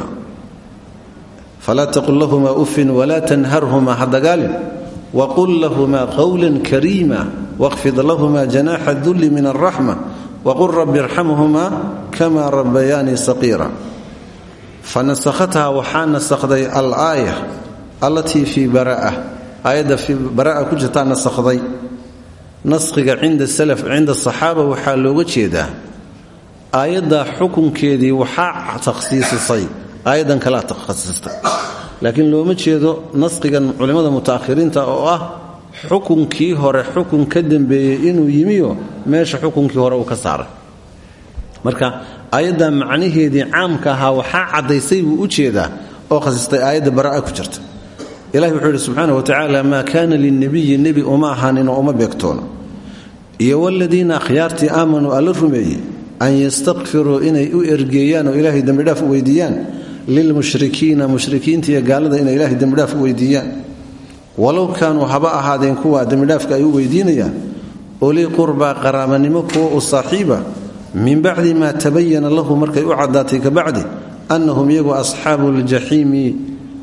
Falaa taqul lahumaa ufin walaa tanharhumaa ha dagaalin. Waqul lahumaa qowlan kariima waqfid lahumaa janaaxa dulli min alraxma waqul rabbi irxamhumaa kamaa rabayaanii saqiira fanasakhathaa waxaa nasakday alaaya allatii fii baraa. Aayadda fii baraa ku jirtaa nasakhday naskhiga cinda salaf cinda saxaaba waxaa looga jeedaa aayaddaa xukunkeedii waxaa takhsiisisay. Aayaddan kalea takhasistay laakiin looma jeedo naskhigan culimmada muta'ahiriinta oo ah xukunkii hore xukun ka dembeeyey inuu yimiyo meesha xukunkii hore uu saaray aayaddaa macnaheedii caamka ahaa waxaa caddaysay buu u jeedaa oo khasistay aayadda bara'a ku jirta ilahi wuxuu yidhi subxaana watacaala maa kaana lilnebiyi nebi uma ahaaninoo uma beegtoono iyo waladiina akhyaartii aamanuu alla rumeeyey an yastakfiruu inay u ergeeyaan oo ilaahay dembidhaaf u weydiiyaan lilmushrikiina mushrikiinta iyo gaalada inay ilaahay dembidhaaf u weydiiyaan. Walow haba ahaadeen kuwa dembidhaafka ay u weydiinayaan ulii qurbaa qaraabanimo kuwa u saaxiiba min bacdi maa tabayana lahu markay u caddaatay kabacdi annahum iyagu asxaabu ljaxiimi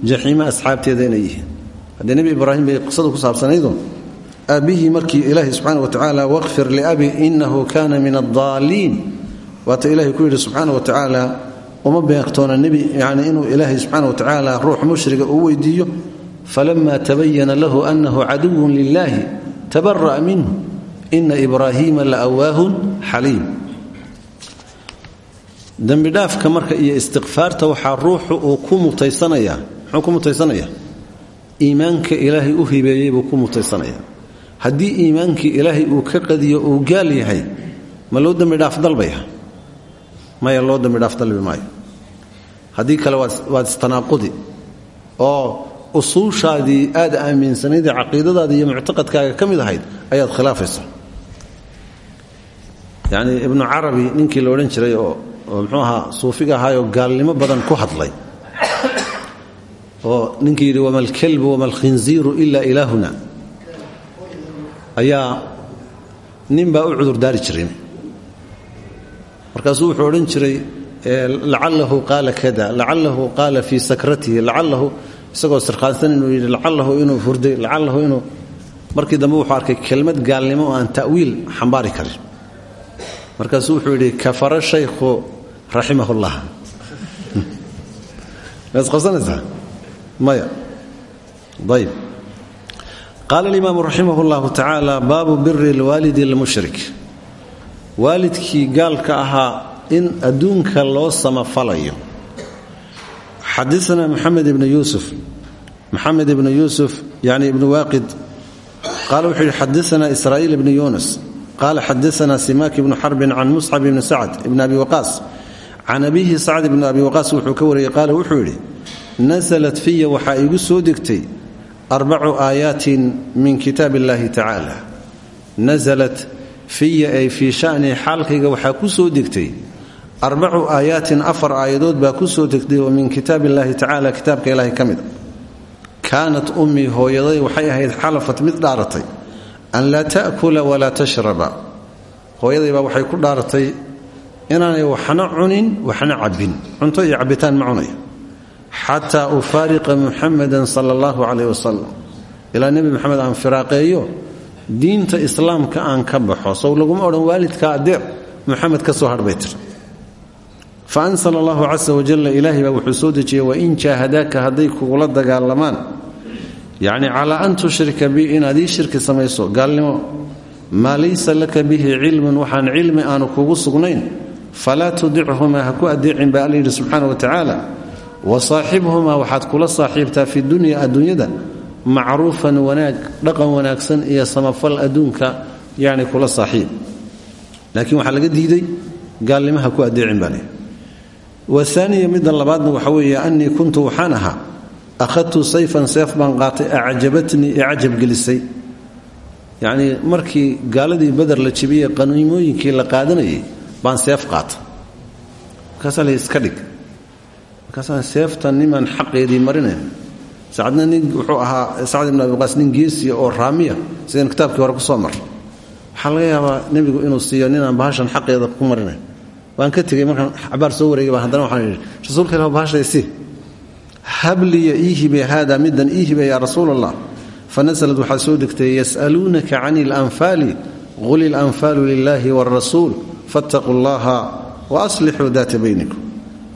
jaxiima asxaabteeda inay yihiin. Haddee nebi ibraahim bay ku saabsanaydo aabbihii markii ilaahi subxaana watacaala waqfir liabi inahu kana min addaaliin waata ilahay ku yidhi wa tacaala uma beeqtoona nebi yani inuu ilaahay subxaana wa tacaala ruux mushriga uu weydiiyo. Falama tabayana lahu anahu caduwun lilahi tabara'a minhu ina ibraahiima la awaahun xaliim dembidhaafka marka iyo istikfaarta waxaa ruuxu uu ku mutaysanaya muxuu ku iimaanka ilaahay u hibeeyey buu ku mutaysanaya haddii iimaankii ilaahay uu ka qadiyo uu gaal yahay ma loo dembidhaaf dalbaya maya loo dembidhaaf dalbi maayo. Haddii kale waad istanaaqudi oo usuushaadii aad aaminsanaydee caqiidadaadii iyo muctaqadkaaga ka mid ahayd ayaad khilaafaysa yacnii ibnu carabi ninkii la odhan jiray oo oo ahaa suufiga ahaayoo gaalnimo badan ku hadlay oo ninkii yidhi wama alkalbu wama alkhinziiru ila ilaahuna ayaa nin baa u cudurdaari jiray. Markaasuu wuxuu odhan jiray lacalahu qaala kada lacalahu qaala fii sakratihi lacalahu isagoo sirqaansan inuu yidhi lacalahu inuu hurday lacalahu inuu markii dambe wuxuu arkay kelmad gaalnimo aan ta'wiil xambaari karin. Markaasuu wuxuu yidhi kafara shaykhu raximahullah ma isqabsanaysaa maya. Ayb qaala alimaamu raximah اllahu tacaala baabu biri lwaalidi lmushrik waalidkii gaalka ahaa in adduunka loo samafalayo. Xadaana maxamed ibnu yuusuf maxamed ibnu yuusuf yani ibnu waaqid qaala wuxuu yidhi xadaana israa'iil ibnu yuunus qaala xadaana simaak ibnu xarbin can muscab ibni sacd ibni can abiihi sacd ibni abi waqaas wuxuu ka wariyey qaala wuxuu yidhi nasalat fiya waxaa igu soo degtay arbacu aayaatin min kitaab illaahi tacaala fiya ay fii shanii xaalkayga waxaa ku soo degtay arbacu aayaatin afar aayadood baa ku soo degtay oo min kitaab illaahi tacaala kitaabka ilaahay ka mida kaanat ummii hooyaday waxay ahayd xalafat mid dhaaratay an laa ta'kula walaa tashraba. Hooyadaybaa waxay ku dhaaratay inaanay waxna cunin waxna cabbin. Cunto iyo cabbitaan ma cunaya. Xataa ufaariqa muxamadan sala allahu calayh wasalam ilaa nebi moxamed aan firaaqeeyo diinta islaamka aan ka baxo sow laguma odhan waalidka adeec muxamed ka soo hadhbay tir. Fa ansala allahu casa wajalla ilaahay baa wuxuu soo dejiyey wain hadday kugula dagaalamaan yacni calaa an tushrika bi inaad ii shirki samayso gaalnimo maa laysa laka bihi cilmun waxaan cilmi aanu kugu sugnayn falaa tudichumaa ha ku adeecin baa alla yidhi subxaana wa tacaala wa saaxibhumaa waxaad kula saaxiibtaa fi dunya adduunyada macruufan wanaag dhaqan wanaagsan iyo samafal adduunka yani kula saaxiib laakiin waxaa laga diiday gaalnimaha ku adeecin baa waaniya midda labaadna waxa weeye annii kuntu waxaan ahaa akhadtu sayfan seef baan qaatay acjabatnii ee cajabgelisay yacnii markii gaaladii bader la jebiyey qaniimooyinkii la qaadanayay baan seef qaata markaasaa la iska dhig. Markaasaa seeftan nimaan xaqeedii marinayn sacadna nin wuxuu ahaa sacad ibn abi waqaas nin geesiya oo raamiya sidaynu kitaabkii hore ku soo mar waxaa laga inuu siiyo ninaan bahashan xaqeeda ku marinayn waan ka tegey markaan cabaar soo wareegay baa haddana waxaan rasuulka ilah bahashaysi habliya ii hibe haada middan ii hibe yaa rasuul allah fanasalad waxaa soo degtay yas'aluunaka cani اlanfaali qul ilanfaalu lilahi fattaquu llaha wa aslixuu daata baynikum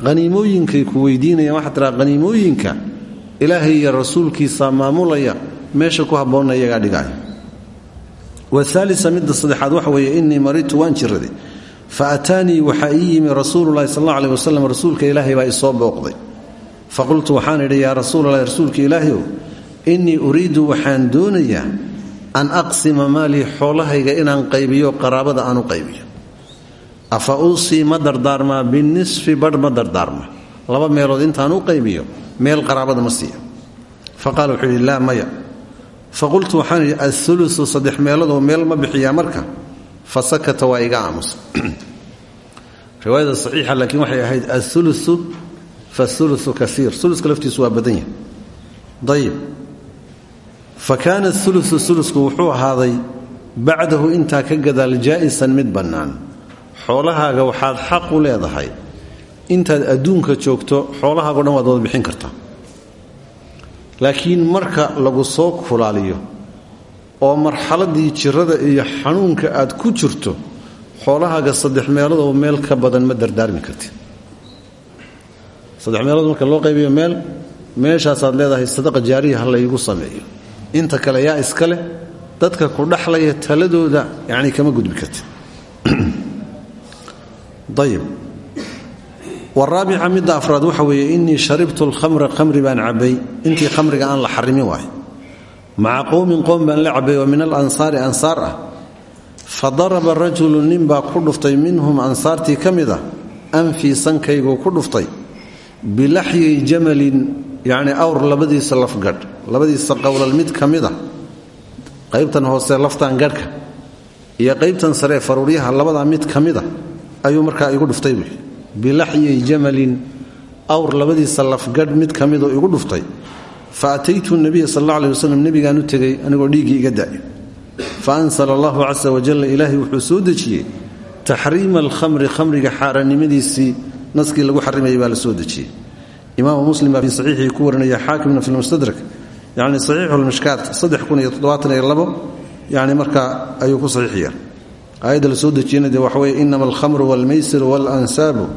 qaniimooyinkay ku weydiinayaan waxaa tiraa qaniimooyinka ilaahay iyo rasuulkiisaa maamulaya meesha ku habboonna iyagaa dhigaaya waaalisa midda saddexaad waxa weeye innii maridtu waan jiraday fa ataanii waxaa ii yimi rasuululahi sal alla aleh wasalam rasuulka ilaahay baa isoo booqday faqultu waxaan idhi yaa rasuulalahi rasuulka ilaahiow innii uriidu waxaan doonayaa an aqsima maalii xoolahayga inaan qaybiyo qaraabada aan u qaybiyo afa uusii ma dardaarmaa binisfi badh ma dardaarma. Laba meelood intaan u qaybiyo meel qaraabada ma siiya fa qaala wuxuu yidhi laa maya. Fa qultu waxaan idhi aulusu meel ma bixiyaa marka. Fa sakata waa iga aamusa [clears throat] riwaayada saxiixa laakiin waxay ahayd aulusu fauluu kaiir uluska laftiisu waa badan yahay. Ayib fa kaana ulusu wuxuu ahaaday bacdahu intaa ka gadaal jaa'isan mid bannaan xoolahaaga waxaad xaq u leedahay. Intaad adduunka joogto xoolahaago dhan waad wada bixin kartaa. Laakiin marka lagu soo kulaaliyo oo marxaladii jirada iyo xanuunka aad ku jirto xoolahaaga saddex meeloodoo meel ka badan ma dardaarmi kartid. Saddex meelood marka loo qaybiyo meel meeshaasaad leedahay sadaqa jaariya ha laygu sameeyo. Inta kale yaa iska leh dadka ku dhaxlaya taladooda yacni kama gudbi kartid [clears throat] ayib waraabica midda afraad waxa weeye innii sharibtu alkhamra khamri baan cabbay. Intii khamriga aan la xarimin waay maca qowmin qowm baan la cabbay oo min alansaari ansaar ah. Fa daraba rajulu nin baa ku dhuftay minhum ansaartii ka mid a anfii sankayguu ku dhuftay bilaxyi jamalin yacnii awr labadiisa lafgadh labadiisa qowlal mid ka mid a qaybtan hoose laftan gadhka iyo qaybtan saree faruuryaha labadaa mid ka mid a ayuu markaa igu dhuftay buui bilaxyi jamalin awr labadiisa lafgadh mid ka midoo igu dhuftay. Fa ataytu nabiya sal alla aleh waslem nebigaan u tegey anigoo iga da'ay. Fa ansala allahu casa wajalla ilaahay wuxuu soo dejiyey taxriima alkhamri khamriga xaaraannimadiisii naskii lagu xarimayay baa la soo dejiyey. Imaamu muslim baa fii ku warinaya xaakimna fi lmustadrak yacni saxiixu lmishkaat yani markaa ayuu ku saxiixiya aayadda la soo dejiyana de waxa weye inama alhamru walmaysir walansaabu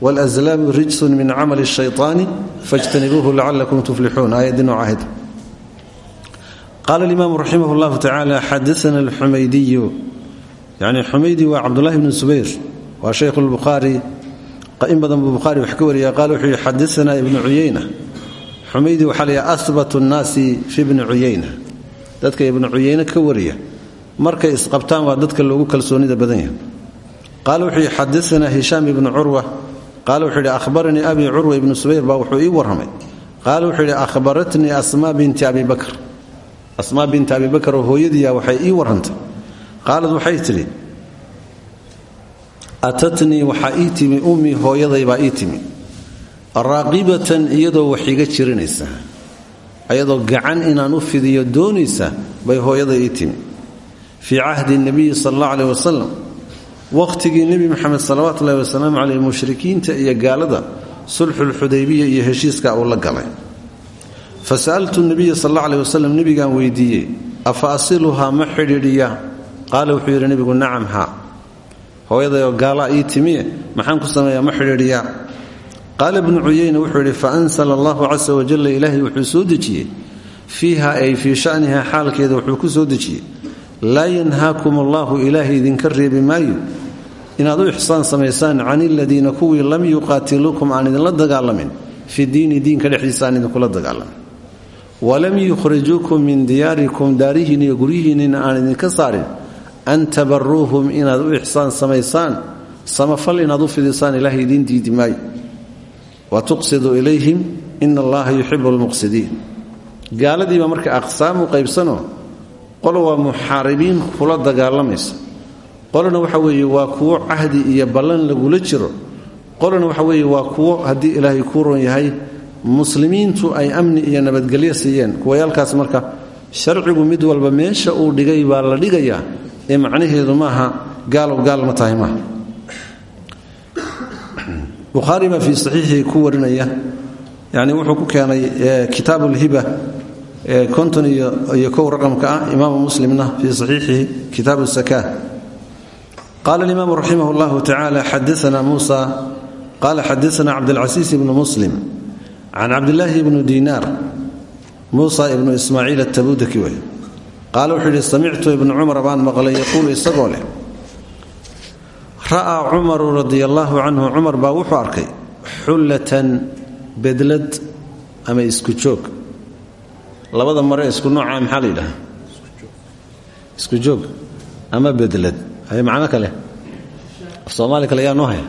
wlslaamu rijsun min camali shayطaani fajtanibuuhu lacalakum tuflixuun aayaddii noocahayd qaala alimaam raximah اllahu tacaala xadana alxumaydiyu yani xumaydi waa cabdullahi bnu subayr waa shaykh lbukhaari in badan buu bukhaari wariya qaala wuxuu yihi xadaanaa ibnu cuyayna xumaydi waxaa la yidhaha asbat nnaasi fi bni cuyayna dadka ibnu cuyayne ka wariya markay isqabtaan waa dadka loogu kalsoonida badan yahay. Qaala wuxuu yidhi xadaanaa hishaam ibnu curwa qaala wuxuu yidhi ahbaranii abi curwa ibnu subayr baa wuxuu ii warramay. Qaala wuxuu yidhi ahbaratnii asmaa binti abi bakr. Asmaa binti abi bakr oo hooyadiiya waxay ii warrantay. Qaalad waxay tidhi atatnii waxaa ii timi ummii hooyadaybaa ii timi. Raaqibatan iyadoo wax jirinaysa ayadoo gacan inaan u fidiyo doonaysa bay hooyada ii timi fii cahdi nabiyi sal alla aleh wasalam wakhtigii nebi moxamed salawaatu ullahi wasalaamu caleyh mushrikiinta iyo gaalada sulxulxudaybiya iyo heshiiska uu la galay. Fa sa'altu nabiya sal alla aleh wasalam nebigaan weydiiyey afa asiluhaa ma xidhiidhiya? Qaala wuxuu yidhi nebigu nacam haa. Hooyadayoo gaalaa ii timiye maxaan ku sameeyaa ma xidhiidhiyaa qaala ibnu cuyayna wuxuu yidhi fa ansala allahu casa wajalla ilaahay wuxuu soo dejiyey. Fiiha ay dejiyey laa yanhaakum allahu ilaahay idinka reebi maayo. Inaad u ixsaan samaysaan can iladiina kuwii lam yuqaatiluukum aan idinla dagaalamin fi diini diinka dhexdiisa aan idinkula dagaalamin walam yukhrijuukum min diyaarikum daarihiin iyo guryihiinnina aan idinka saarin. An tabaruuhum inaad u ixsaan samaysaan. Samafal inaad u fidisaan ilaahay idiin diidi maayo. Wa tuqsidu ilayhim ina allaha yuxibu lmuqsidiin gaaladiiba marka aqsaamu qaybsano qolo waa muxaaribiin kula dagaalamaysa qolona waxa weeye waa kuwo cahdi iyo ballan lagula jiro. Qolona waxa weeye waa kuwo haddii ilaahay kuu ron yahay muslimiintu ay amni iyo nabadgelyo siiyeen. Kuwayaalkaas marka sharcigu mid walba meesha uu dhigay baa la dhigayaa ee macnaheedu maaha gaalow gaal ma tahay maaha. Bukhaari baa fii saxiixii ku warinaya yani wuxuu ku keenay kitaab ulhiba konton iyo kow raqamka ah imaamu muslimna fii saxiixihi kitaab saka qala alimaamu raximah llahu tacala xadaana muusa qala xadaana cabdilcasiis ibnu muslim can cabdilaahi bni diinaar muusa ibnu ismaaciil atabudaki wey qaala wuxuu yidhi samictu ibnu cumar baan maqlay yaquulu isagoo leh. Ra'aa cumaru radia allaahu canhu cumar baa wuxuu arkay xullatan bedlad ama isku joog labada mare isku nooca maxaa la isku joog. Ama bedlad hay macno kale. Af soomaali kale yaa noo haya?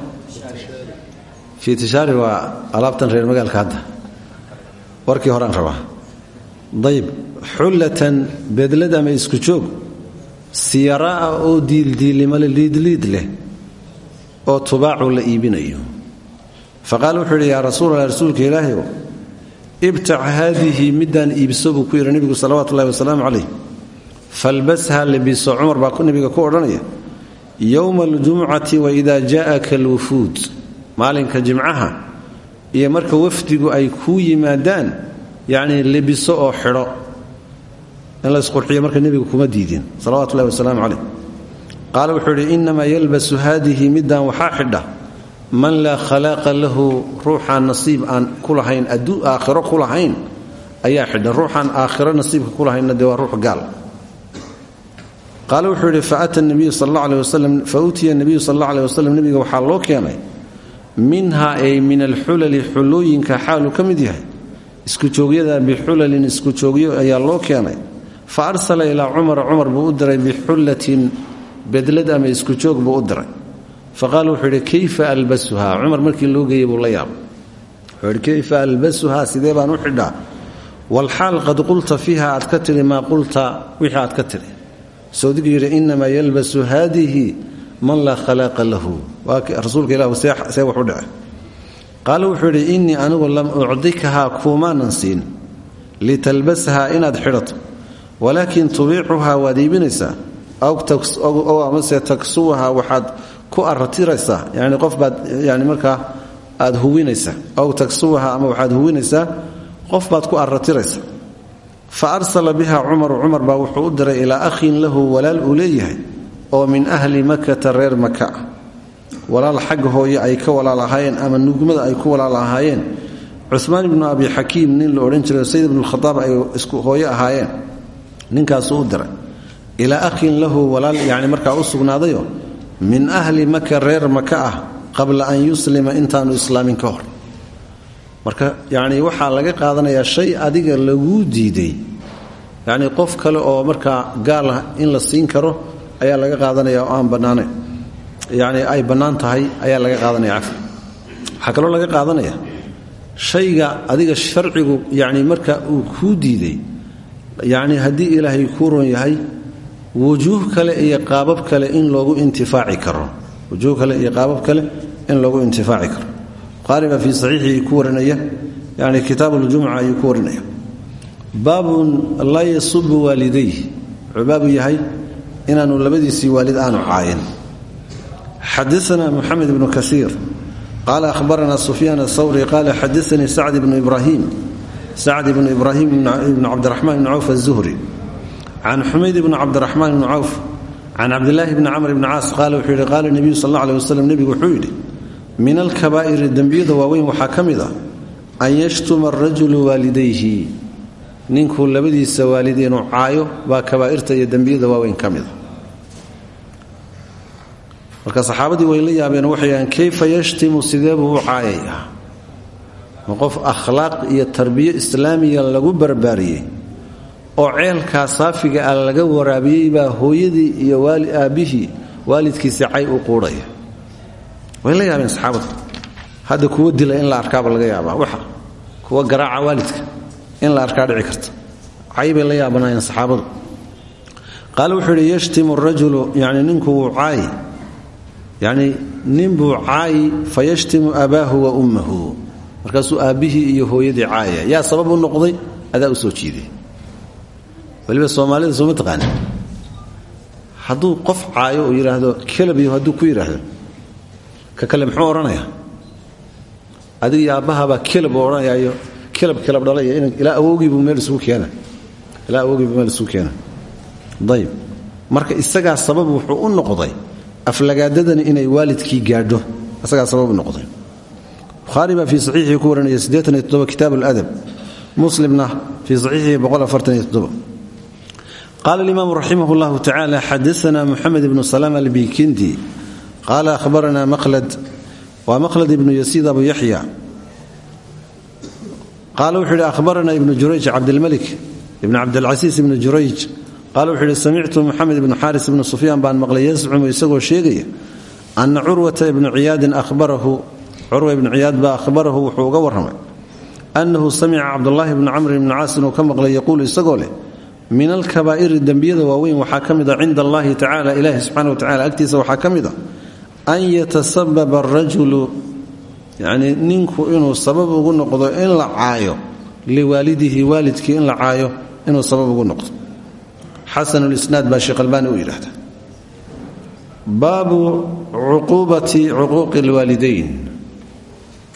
Fii tishaari waa alaabtan reer magaalka hadda. Warkii horean rabaa. Dayb xullatan bedlad ama isku joog? Siyara'a oo diildiilimale liidliid leh oo tubaacu la iibinayo. Fa qaala wuxuu yidhi yaa rasuulallah rasuulka ilaahayow ibtac haadihi midaan iibso buu ku yidhi nebigu salawatu ullahi wasalaamu calayh. Falbasha lebiso cumar baa nebiga ku odhanaya yowma aljumcati wa idaa jaa'aka alwufuud. Maalinka jimcaha iyo marka wafdigu ay kuu yimaadaan yacnii lebiso oo xidho. In laysqurxiyo marka nebigu kuma diidin salawatu ullahi wasalaamu calayh. Qaala wuxuu yidhi innamaa yalbasu haadihi midaan waxaa xidha man laa khalaaqa lahu ruuxaan nasiib aan ku lahayn aduu aakhiro ku lahayn ayaa xidha. Ruuxaan aakhiro nasiibka ku lahaynna dee waa ruux gaal. Faata nabiyu sal alla aleh wasalam fa utiya nabiyu sal alla aleh wasalam nebiga waxaa loo keenay minhaa ay min alxulali xulooyinka xaaluu ka mid yahay. Isku joogyada bixulalin isku joogyo ayaa loo keenay. Fa arsala ilaa cumara cumar buu u diray bixullatin bedlad ama isku joog buu u diray fa qaala wuxuu yidhi kayfa albasuhaa cumar markii loo geeyey buu la yaabay wuxuu yidhi kayfa albasuhaa sidee baan u xidhaa walxaal qad qulta fiiha aad ka tidhi maa qulta wixii aad ka tidhi sawdigu yidhi inamaa yalbasu haadihi man laa khalaaqa lahu rasuulka ilah see wax u dhece qaala wuxuu yidhi innii anigu lam ucdikahaa kuumaanan siin litalbasahaa inaad xidhato walaakin tubiicuhaa waad iibinaysaa ow amase ku aratiraysaa yani qof baad yani markaa aad huwinaysaa ow taksuwahaa ama waxaad huwinaysaa qof baad ku aratiraysaa fa arsala biha cumaru cumar baa wuxuu diray ilaa akhin lahu walaal uu leeyahay oo min ahli makata reer maka ah walaal xagga ay ka walaal ahaayeen ama nugmada ay ku walaal ahaayeen. Cumaan ibnu abi xakiim nin la odhan jiray sayd ibnukhadaab ay isku hooye ahaayeen. Ninkaasuu u diray. Ilaa akhin lahu walaal yani markaa u sugnaadayo min ahli maka reer maka ah qabla an yuslima intaanu islaamin ka hor. Marka yacni waxaa laga qaadanayaa shay adiga laguu diiday yacni qof kale oo markaa gaal ah in la siin karo ayaa laga qaadanaya oo aan bannaanayn yacni ay bannaan tahay ayaa laga qaadanaya cafi. Waxaa laga qaadanaya shayga adiga sharcigu yacni marka uu kuu diiday yacni haddii ilaahay kuu ron yahay wujuuh kale iyo qaabab kale in loogu intifaaci karo. Wujuuh kale iyo qaabab kale in loogu intifaaci karo. Buhaari baa fii saxiixii ku warinaya yani kitaab ljumca ayuu ku warinaya. Baabun laa yasubu yahay inaanu labadiisii waalid aanu caayin. Xadaana muxamed ibnu kaiir qaala ahbarana sufyaan athawri qaala xadaanii sacd ibnu ibrahim sacd ibnu ibraahim ibnu cabdiraxmaan ibni cawf azuhri can xumayd ibni cabdiraxmaan ibni cawf can cabdilaahi bni camr ibni caas qaala wuxuu yidhi qaala nebiyu sal alla aleh waslem nebigu wuxuu yidhi min alkabaa'iri dembiyada waaweyn waxaa ka mid ah an yashtuma arajulu waalidayhi ninkuu labadiisa waalid inuu caayo baa kabaa'irta iyo dembiyada waaweyn ka mida marka saxaabadii way la yaabeen waxay yaheen kayfa yashtimu u caayaya ma qof akhlaaq iyo tarbiyo islaamiya lagu barbaariyey oo ceelkaa saafiga ah laga waraabiyey baa hooyadii iyo aabbihii waalidkiisii cay u quudhaya. Way la yaabeen saxaabadu? Hadda kuwa dila in la arkaaba laga yaabaa. Waxa kuwa garaaca waalidka in la arkaa dhici karta. Caybay la yaabanaayeen saxaabadu. Qaale wuxuu yidhi rajulu yani ninku wuu caayi yani nin buu caayi abaahu wa ummahu markaasuu aabbihii iyo hooyadii caayaya yaa sabab u noqday? Adaa soo jiiday waliba soomaalida sooma taqaani. Hadduu qof caayo uu yidhaahdo kelabyo hadduu ku yidhaahdo ka kale muxuu odhanayaa? Adiga iyo aabbahabaa kelab uu odhanayaayo kelab kelab dhalay ilaa awowgiibuu meel isugu keena ilaa awowgiibuu meel isugu keena ayb marka isagaa sabab wuxuu u noqday aflagaadadani inay waalidkii gaadho. Isagaa sabab u noqday. Bukhaari baa fii saxiixii ku waranaya kitaab aladab muslimna fii saxiixihi qaala alimaamu raximah llahu tacala xadaana muxamed ibnu salama albikindi qaala ahbarana maqlad waa maqlad ibnu yasiid abu yaxya qaala wuxuu yidhi ahbarana ibnu jurayj cabdilmalik ibn cabdilcasiis ibnu jurayj qaala wuxuu yidhi samictu moxamed ibnu xaaris ibnu sufyaan baan maqlay yazcumu isagoo sheegaya ana curwata ibnu ciyaadin ahbarahu curwa ibnu ciyaad baa ahbarahu wuxuu uga warramay annahu samica cabdulaahi bnu camr ibni caas inuu ka maqlay yaquulu isagoo leh min alkabaa'iri dembiyada waaweyn waxaa ka mida cinda allahi tacala ilaahi subxana wa tacala agtiisa waxaa ka mida an yatasababa arajulu yacnii ninku inuu sabab ugu noqdo in la caayo liwaalidihi waalidkii in la caayo inuu sabab ugu noqdo. Xasanulisnaad baa sheekh albaani u yidhaahda. Baabu cuquubati cuquuqi alwaalidayn.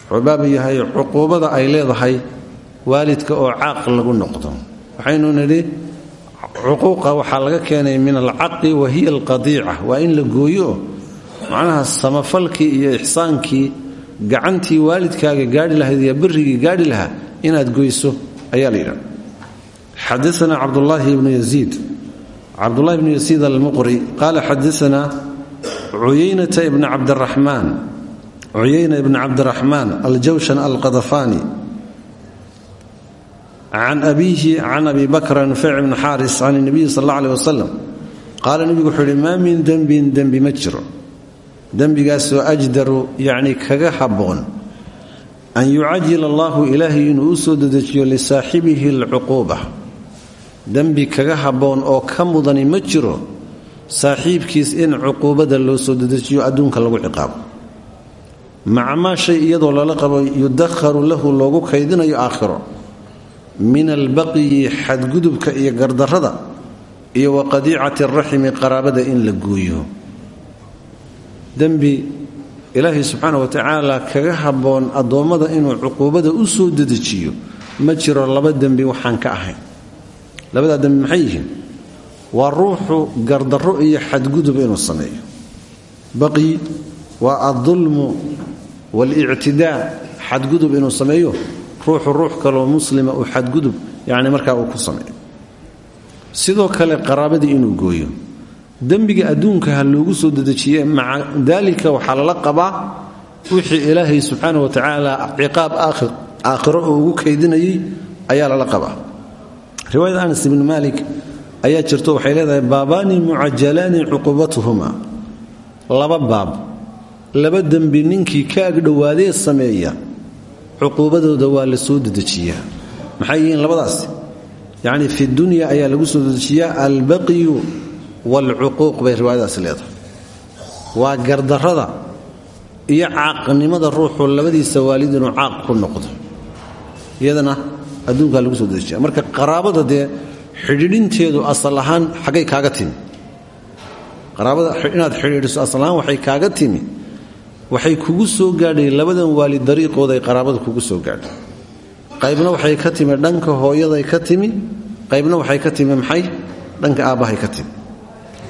Wuxuu ay leedahay waalidka oo caaq lagu noqdo cuquuqa waxaa laga keenay min alcaqi wa hiya alqadiica waa in la gooyo macnaha samafalkii iyo ixsaankii gacantii waalidkaaga gaadhi lahayd iyo birrigii gaadhi lahaa inaad goyso ayaa la yidhaha xadaana cabdulaahi ibnu yaziid. Cabdulahi ibnu yaziid almuqri qaala xadaana uyaynata ibna cabdiraxmaan cuyayna ibni cabdiraxmaan aljawshan alqadafaani can abiihi can abi bakra nufeyc bni xaaris can nabiyi sal alla aleh wasalam qaala nebigu wuxuu yidhi maa min dembin dembi ma jiro dembigaasoo ajdaru yacni kaga habboon an yucajila allaahu ilaahay inuu u soo dedejiyo lisaaxibihi alcuquuba dembi kaga habboon oo ka mudani ma jiro saaxiibkiis in cuquubada loo soo dedejiyo adduunka lagu ciqaabo maca maa shay iyadoo lala qabo yudakharu lahu loogu kaydinayo aakhiro min albaqyi xadgudubka iyo gardarrada iyo wa qadiicati araximi qaraabada in la gooyo. Dembi ilaahay subxaana wa tacaala kaga habboon addoommada inuu cuquubada u soo dedejiyo ma jiro laba dembi waxaan ka ahayn. Labadaa dembi maxay yihiin? Waa ruuxu gardarro iyo xadgudub inuu sameeyo. Baqyi waa aldulmu waalictidaa xadgudub inuu sameeyo ruuxu ruux kaloo muslima uu xadgudub yani markaa uu ku sameeyo sidoo kale qaraabadii inuu gooyo dembiga adduunka ha loogu soo dedejiye maca daalika waxaa lala qabaa wixii ilaahay subxaana wa tacaala ciqaab aakhiro oo ugu kaydinayay ayaa lala qabaa. Riwaayada anas ibni maalik ayaa jirto waxay leedahay baabaani mucajalaani cuqubatuhuma laba baab. Laba dembi ninkii ka agdhowaadee sameeya cuquubadooda waa la soo dedejiyaa. Maxay yihiin labadaas? Yacni fi dunya ayaa lagu soo dedejiyaa albaqyu waalcuquuq bay riwaayadaasi leedahay. Waa gardarrada iyo caaqnimada ruuxu labadiisa waalid inuu caaq ku noqdo. Iyadana adduunkaa lagu soo dedejiya marka qaraabada dee xidhiidhinteedu asal ahaan xaggay kaaga timi. Qaraabada inaad xidhiidhiso asal ahaan waxay kaaga timi waxay kugu soo gaadhay labadan waalid dariiqooday qaraabada kugu soo gaadhay. Qaybna waxay ka timi dhanka hooyaday ka timi qaybna waxay ka timi maxay? Dhanka aabbahay ka timi.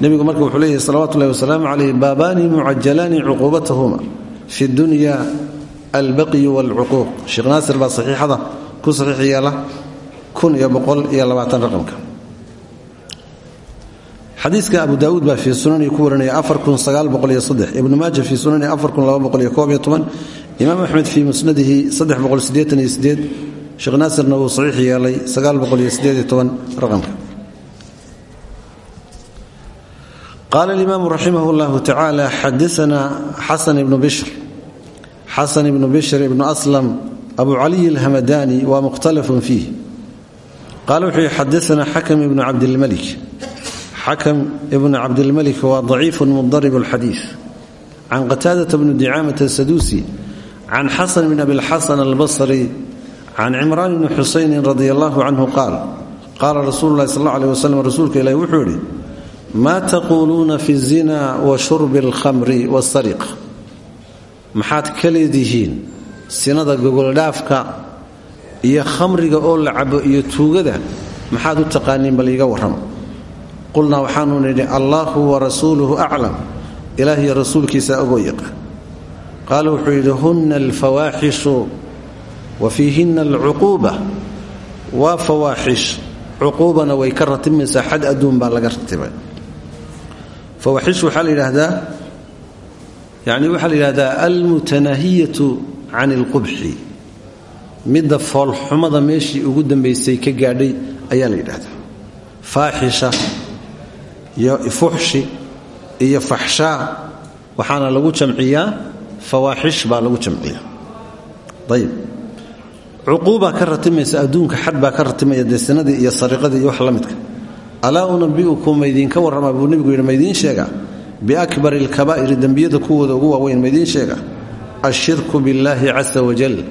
Nebigu marka wuxuu leeyahy salawatullahi wasalaamu calayh baabaani mucajalaani cuquubatahuma fi dunya albaqyu waalcuquuq sheekh naasir baa saxiixada ku saxiix yeela kun iyo boqol iyo labaatan raqamka xadiiska abu daauud baa fii sunani ku warinaya ibnu maaja fii sunani imaam axmed fii musnadihi sheekh naasirna wuu saxiix yeelay raqamka. Qaala alimaamu raximah اllahu tacaala xadaana xasan ibnu bishr. Xasan ibnu bishr ibnu aslam abu caliy alhamadani waa mukhtalafun fiih. Qaala wuxuu yihi xadaana xakam ibnu cabdilmalik xakam ibnu cabdilmalik waa daciifun mudarib alxadiid can qataadata bni dicaamata asaduusi can xasan bn abilxasan albasri can cimraan bni xusaynin radi allahu canhu qaal qaala rasuulu lahi sal alla aleh waslm rasuulka ilahi wuxuu yidhi maa taquuluuna fi zina wa shurbi alkhamri wasariq maxaad ka leedihiin sinada gogoldhaafka iyo khamriga oo la cabo iyo tuugada maxaad u taqaaniin bal iiga warrama qulnaa waxaanu nidhi allaahu wa rasuuluhu aclam. Ilaahiyo rasuulkiisa ogoo yaqaan. Qaala wuxuu yidhi hunna alfawaaxishu wa fiihinna alcuquuba. Waa fawaaxish cuquubana way ka ratimaysaa xad adduun baa laga ratibay. Fawaaxish waxaa la yidhaahdaa yacni waxaa la yidhahdaa almutanaahiyatu can ilqubxi midda foolxumada meeshii ugu dambaysay ka gaadhay ayaa la yidhahdaa faaxisha iyo fuxshi iyo faxshaa waxaana lagu jamciyaa fawaaxish baa lagu jamciyaa. Ayib. Cuquubaa ka ratimaysa adduunka xad baa iyo sariqadii iyo wax la midka. Alaa unabi'ukum maydinka warramaa buu nebigu yidhi maydiin sheega? Biakbari alkabaa'iri dembiyada kuwooda ugu waaweyn maydiin sheega? Ashirku billaahi casa wajal.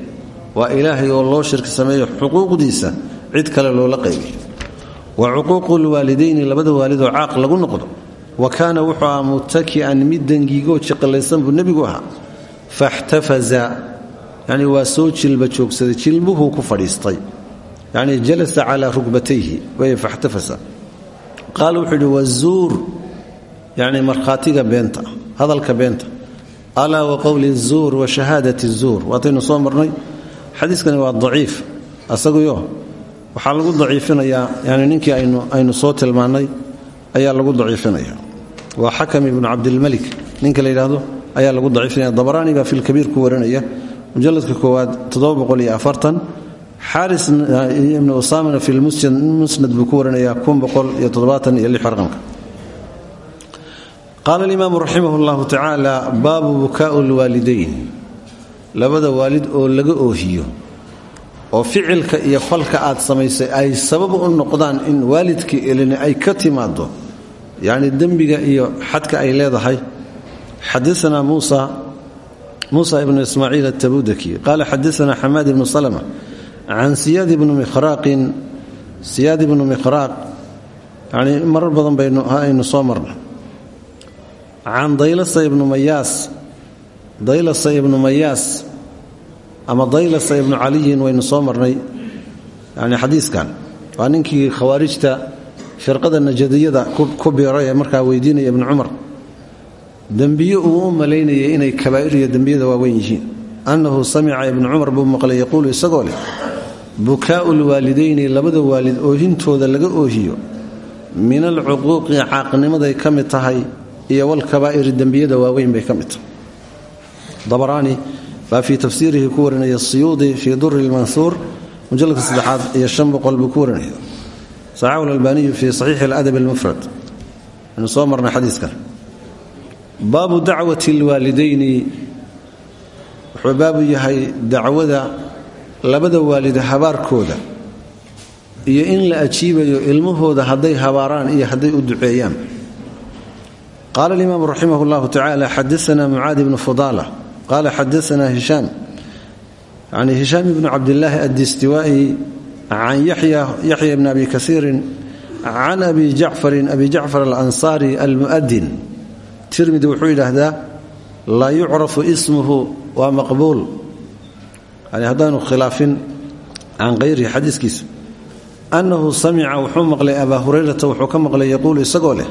Waa ilaahay oo loo shirki sameeyo xuquuqdiisa cid kale loola qaybiyo wa cuquuqu lwaalidayni labada waalidoo caaq lagu noqdo. Wa kaana wuxuu ahaa mutaki'an mid dangiigoo jiqilaysan buu nebigu ahaa. Faxtafaza yacni waa soo jilba joogsaday jilbuhuu ku fadhiistay. Yacni jalasa calaa rugbatayhi faxtafasa qaala wuxuu yidhi wazuur yacni markhaatiga beenta hadalka beenta. Alaa wa qowli zuur wa shahaadati zuur waxaa lagu daciifinayaa yani ninkii aynu soo tilmaannay ayaa lagu daciifinaya. Waa xakam ibnu cabdilmalik ninka la yidhaahdo ayaa lagu daciifinaya. Dabaraani baa fi lkabiir ku warinaya mujaladka koowaad xaaris ibnu usaamana fi musnad buu ku warinayaa raqamka qaala alimaamu raximah llahu tacaala baabu bukaau lwaalidayn labada waalid oo laga oohiyo oo ficilka iyo falka aad samaysay ay sabab u noqdaan in waalidkii elini ay ka timaado yacni dembiga iyo xadka ay leedahay. Xadaanaa muusa muusa ibnu ismaaciil atabudaki qaala xadaanaa xamaad ibnu salma can siyaad ibnu mikhraaqin siyaad ibnu mikhraaq yani marar badan baynu aynu soo marna. Can daylasa ibnu mayaas daylasa ibnu mayaas ama daylasa ibnu caliyin waynu soo marnay yani xadiiskan. Waa ninkii khawaarijta firqada najadiyada ku biiray ee markaa weydiinaya ibnu cumar. Dembiyo uu u malaynayay inay kabaa'ir iyo dembiyada waaweyn yihiin. Annahu samica ibnu cumar buu maqlay yaquulu isagoo leh bukaa'u lwaalidayni labada waalid oohintooda laga oohiyo. Min alcuquuqi caaqnimaday ka mid tahay iyo walkabaa'iri dembiyada waaweyn bay ka mid baa fii tafsiirihi ku warinaya siyuudi fii duri lmanhuur mujalladka saddexaad iyo shan boqol buu ku warinaya. Saxaxu lalbaaniyu fii saxiixi aladab almufrad. Aynu soo marnay xadiiskan baabu dacwati lwaalidayni wuxuu labada waalid habaarkooda iyo in la ajiibayo ilmahooda hadday habaaraan iyo hadday u duceeyaan. Qaala alimaamu raximah اllahu tacala xadaana mucaadi bnu fudaala qaala xadaana hishaam yani hishaam ibnu cabdillaahi addistiwaa'i can yaxya bni abi kasiirin can abi jacfarin abi jacfar alansaari almu'adin tirmidi wuxuu yidhaahdaa laa yucrafu ismuhu waa maqbuul yani haddaanu khilaafin can hayrihi xadiiskiisa annahu samica wuxuu maqlay abaa hurayrata wuxuu ka maqlay yaquulu isagoo leh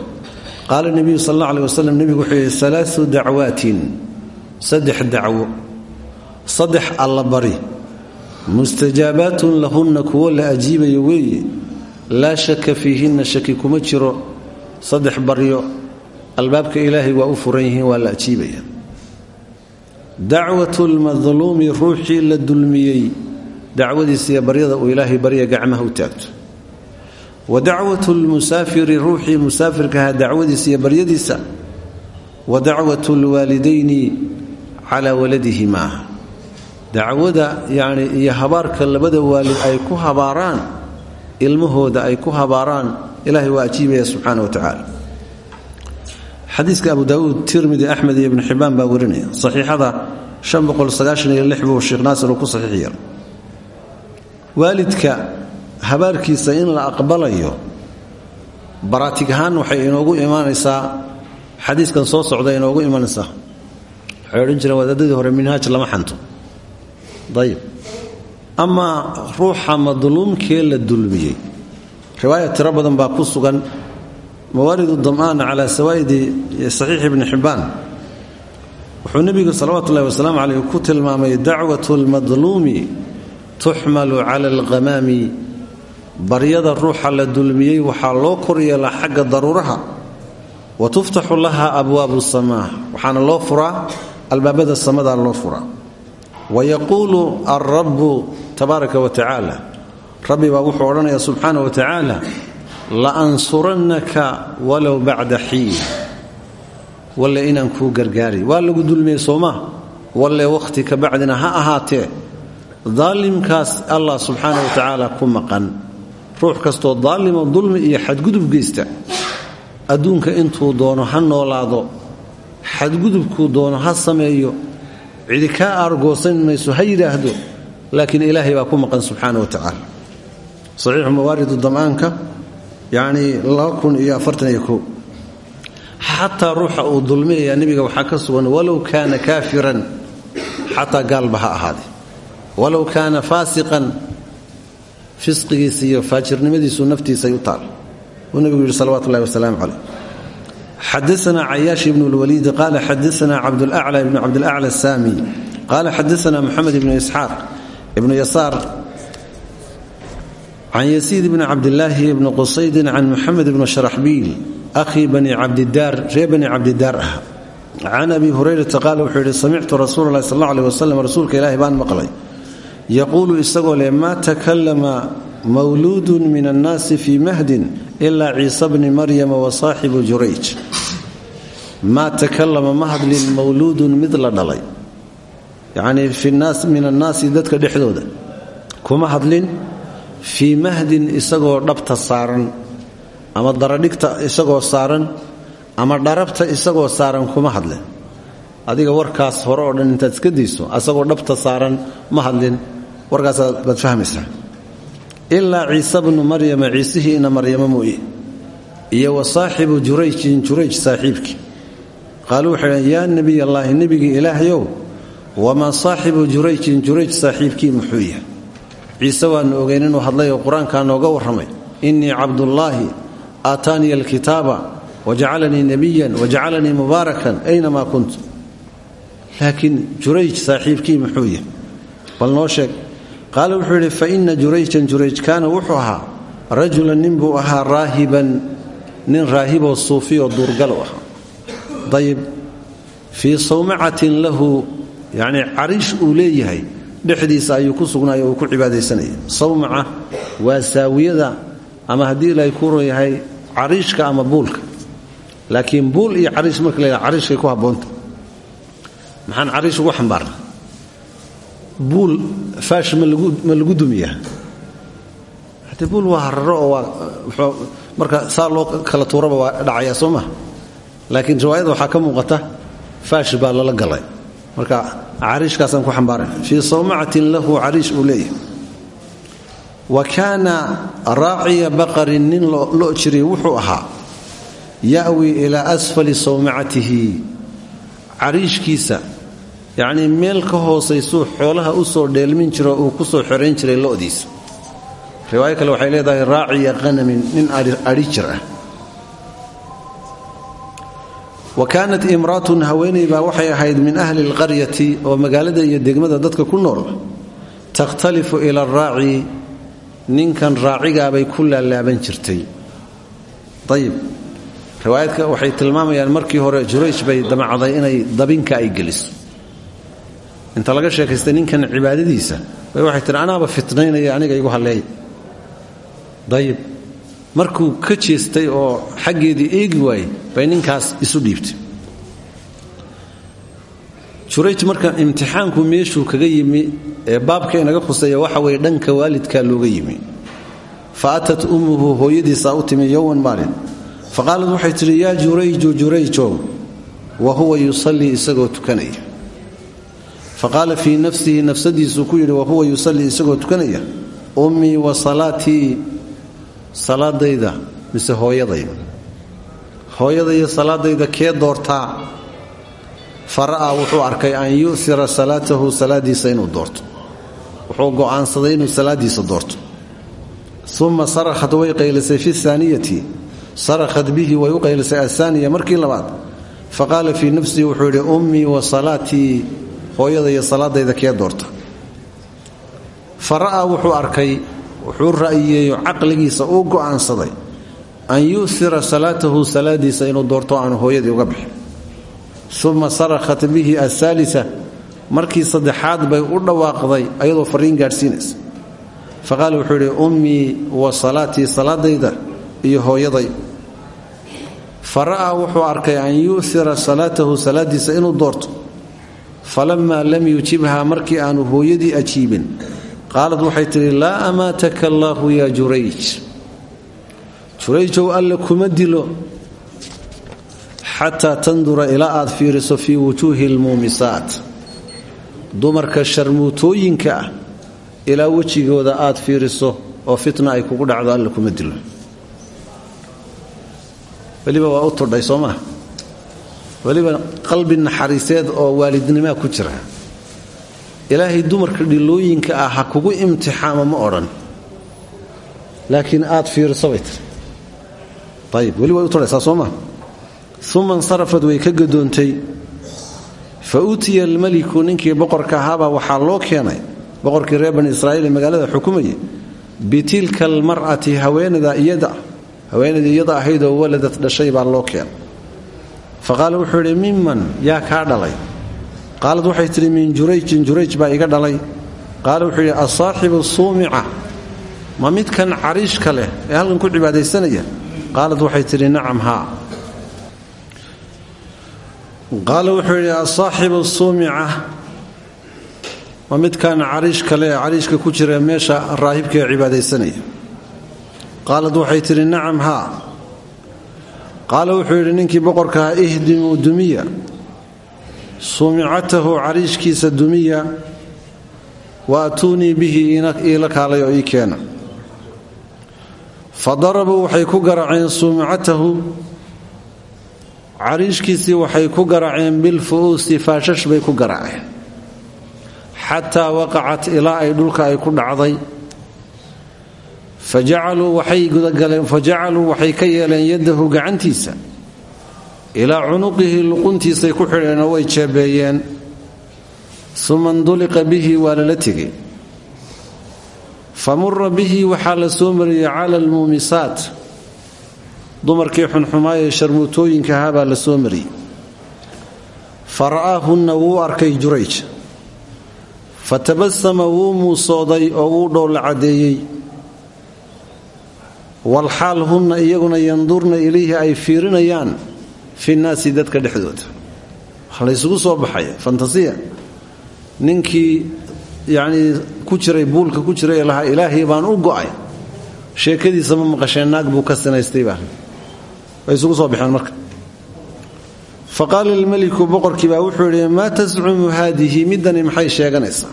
qaala nebiyu sal alla aleh wasalam nebigu wuxuu yidhi alaau dacwaatin saddex dacwo saddex allabari. Mustajaabaatun lahunna kuwo la ajiibayo weeye laa shaka fiihinna shaki kuma jiro. Saddex baryo albaabka ilaahay waa u furan yihiin waa la ajiibaya. Dacwatu lmadluumi ruuxii la dulmiyey. Dacwadiisa iyo baryada uu ilaahay barya gacmaha u taagto. Wa dacwatu lmusaafiri ruuxii musaafirkahaa dacwadiisa baryadiisa. Wa dacwatu calaa waladihimaa dacwada yacni iyo habaarka labada waalid ay ku habaaraan ilmahooda ay ku habaaraan ilaahay waa ajiibaya subxaana wa tacaala. Xadiiska abu daawuud tirmidi axmed iyo ibnu xibbaan baa warinaya. Saxiixada buu sheekh naasir uu ku saxiix waalidka habaarkiisa in la aqbalayo baraatig ahaan waxay inoogu imaanaysaa xadiiskan soo socda inoogu imanaysaa waxay odhan jireen wadaadadii hore minhaaj lama xanto. Ayib amaa ruuxa madluumkee la dulmiyey? Riwaaya tiro badan baa ku sugan. Mawaaridu dam'aan calaa sawaa'idi saxiix ibni xibbaan. Wuxuu nebigu salawaatu ullahi wasalaamu caleyh ku tilmaamay dacwat lmadluumi tuxmalu cala alqamaami baryada ruuxa la dulmiyey waxaa loo koryeelaa xagga daruuraha. Wa tuftaxu laha abwaabu samaa. Waxaana loo furaa albaabada samadaa loo furaa wa yaquulu alrabbu tabaaraka wa tacaala rabbi baa wuxuu odhanaya subxaana wa tacaala la ansurannaka walow bacda xiin. Walle inaan kuu gargaari. Waa lagu dulmiyey soomaa walle wakhti ka bacdina ha ahaatee daalimkaas allah subxaana wa tacaala ku maqan. Ruux kastoo daalimo dulmi iyo xadgudub geysta adduunka intuu doono ha noolaado xadgudubkuu doono ha sameeyo. Cidi kaa aargoosan mayso ha yidhaahdo. Laakiin ilaahay baa ku maqan subxaana wa tacaala saxiixu mawaaridu dam'aanka yacnii xataa ruuxa uu dulminayaa nebiga waxaa ka sugan walow kaana kaafiran xataa gaalba ha ahaadee. Walow kaana faasiqan fisqigiisa iyo faajirnimadiisu naftiisay u taal. Uu nebigu yidhi salawatu ullahi wasalaamu caleyh xadaana cayaash ibnu lwaliid qaala xadaana cabdulacla ibnu cabdilacla asaami qaala xadaana moxamed ibnu isxaaq ibnu yasaar can yasiid bni cabdilaahi bni qusaydin can muxamed bni sharaxbiil ahii bani cabdidaar ree bani cabdidaar ah can abi hurayrata qaala wuxuu yidhi samictu rasuula lahi sal alla aleh wasalam rasuulka ilaahi baan maqlay yaquulu isagoo leh maa takallama mawluudun min annaasi fii mahdin ilaa ciisa bni maryama wa saaxibu jurayj. Maa takallama ma hadlin mawluudun mid la dhalay. Yacnii min annaasi dadka dhexdooda. Kuma hadlin fii mahdin isagoo dhabta saaran ama daradhigta isagoo saaran ama dharabta isagoo saaran kuma hadlin adiga warkaas hore dhan intaad iska dayso asagoo dhabta saaran ma hadlin warkaasaad fahmaysaa ilaa ciise bnu maryama ciisihiina maryamo mooye iyo wa saaxibu jurayjin jurayj saaxiibkii qaaluu waxay dhn yaa nebiy allaahi nebigii ilaahayow wamaa saaxibu jurayjin jurayj saaxiibkii muxuu yahay? Ciise waanu hadlay oo qur'aankaa nooga warramay. Innii cabdullaahi aataaniya alkitaaba wajacalanii nebiyan wajacalanii mubaarakan aynamaa kuntu. Laakiin jurayj saaxiibkii muxuu bal noo sheeg qaala wuxuu yidhi fa inna jurayjan jurayj kaana wuxuu ahaa rajulan nin buu ahaa raahiban nin raahiboo suufiyoo duurgalo ahaa. Dayib fii sawmacatin lahu yacnii cariish uu leeyahay dhexdiisa ayuu ku sugnaayo uu ku cibaadaysanaya sawmaca waa saawiyada ama haddii ilaahay ku ron yahay cariishka ama buulka. Laakiin buul iyo cariish marka la yidhaha cariishkay ku habboonta. Maxaan faash ma lagu dumiyaa buul waa hararo oo marka saa loo kala tuuraba waa dhacayaa soo laakiin riwaayada waxaa ka muuqata faash baa lala galay. Marka cariishkaasaan ku xambaarayna fii sawmacatin lahu cariish uu leeyahay. Wa kaana raaciya baqarin nin lo jiray wuxuu ahaa ya'wi ilaa asfali sawmacatihi. Cariishkiisa yacnii meel ka hoosaysuu xoolaha u soo dheelmin jiro uu ku soo xorayn jiray lo'diisa riwaayo kale waxay leedahay raaciya qanamin nin adhi jir ah. Wa kaanat imraatun haweeney waxay ahayd min ahli alqaryati oo magaalada iyo degmada dadka ku nool takhtalifu ila araaci ninkan raacigaabay ku laalaaban jirtay. Ayib riwaayadka waxay tilmaamayaan markii hore jurayj bay damacday inay dabinka ay geliso inta laga sheekaystay ninkan cibaadadiisa. Bay waxay tihi anaaba fitnaynaya aniga igu halleey dayib. Markuu ka jeestay oo xaggeedii eegi waayey bay ninkaas isu dhiibtay. Jurayj marka imtixaanku meeshuu kaga yimi ee baabka inaga khuseeya waxa weye dhanka waalidkaa looga yimi. Fa atat ummuhu hooyadiisaa u timi yowman maalin. Fa qaalad waxay tidhi yaa jurayju jurayjow wa huwa yusallii isagoo tukanaya fa qaala fii nafsihi nafsadiisuu ku yidhi wa huwa yusallii isagoo tukanaya ummii wa salaatii salaadayda mise hooyadayda. Hooyadaiyo salaadayda kee doortaa? Fa ra'aa wuxuu arkay an yu'ira salaatahu salaadiisa inuu doorto. Wuxuu go'aansaday inuu salaadiisa doorto. Uma sarakhat way qaylisay fi aaniyati sarakhat bihi way u qaylisay ahaaniya markii labaad. Fa qaala fii nafsihi wuxuu yidhi ummii wa salaatii hooyadaiyo salaadayda kee doorta? Fa ra'aa wuxuu arkay wuxuu ra'yiyeeyo caqligiisa uu go'aansaday an yu'ira salaatahu salaadiisa inuu doorto aanu hooyadii uga bixin. Uma sarakhat bihi asaalisa markii saddexaad bay u dhawaaqday ayadoo fariin gaadhsiinaysa. Fa qaala wuxuu yidhi ummii wa salaatii salaadayda iyo hooyaday. Fa ra'aa wuxuu arkay an yu'ira salaatahu salaadiisa inuu doorto falamaa lam yujibha markii aanu hooyadii ajiibin qaalad waxay tidhi laa amaataka allaahu yaa jurayj jurayjow alle kuma dilo xataa tandura ilaa aad fiiriso fii wujuuhi lmuumisaat dumarka sharmuutooyinka ah ilaa wejigooda aad fiiriso oo fitna ay kugu dhacdo alle kuma dilo weliba weliba qalbi naxariiseed oo waalidnimaa ku jira. Ilaahay dumarka dhilooyinka ah ha kugu imtixaamo ma odhan. Laakiin aad fiiriso bay tiri. Ayib way u tudhaysaa soo maa uma way ka gadoontay. Fa utiya almeliku ninkii boqorka ahaabaa waxaa loo keenay. Boqorkii reer bani israa'iil ee magaalada xukumayay bitilka almar'ati haweenada iyada haweenadii iyada ahaydoo waladad dhashay baa loo keenay fa qaala wuxuu yidhi miman yaa kaa dhalay. Qaalad waxay tidhi min jurayjin jurayj baa iga dhalay. Qaala wuxuu yidhi asaaxibu suumica ma midkan cariishka leh ee halkan ku cibaadaysanaya qaalad waxay tidhi nacam haa. Qaala wuxuu yidhi asaaxibu suumica ma midkan cariishka leh ee cariishka ku jira meesha raahibka ee cibaadaysanaya? Qaalad waxay tidhi nacam qaala wuxuu yidhi ninkii boqorkaha ihdimuu dumiya. Suumicatahu cariishkiisa dumiya wa atuunii bihi iila kaalay oo ii keena. Fa darabuu waxay ku garaaceen suumicatahu cariishkiisii waxay ku garaaceen bilfu'uusi faashash bay ku garaaceen xataa waqacat ilaa ay dhulka ay ku dhacday fajacaluu waxay ka yeeleen yadahu gacantiisa ilaa cunuqihi luquntiisay ku xidheenoo way jeebeeyeen uma nduliqa bihi waa lala tegey fa mura bihi waxaa la soo mariyey cala almuumisaat dumarkii xunxumaayee sharmuutooyinka ahaa baa la soo mariyey fa ra'aahunna wuu arkay jurayj fa tabasama wuu muusooday oo wuu dhowla caddeeyey walxaal hunna iyaguna yandurna ilayhi ay fiirinayaan fi nnaasi dadka dhexdooda waxaa laysugu soo baxaya fantasiya. Ninkii yacnii ku jiray buulka ku jiray lahaa ilaahay baan u go'ay. Sheekadiisa ma maqasheen naag buu ka sinaystay baa. Way isugu soo baxeen marka. Fa qaala ilmeliku boqorkii baa wuxuu yidhi maa tascumu haadihi? Middani maxay sheeganaysaa?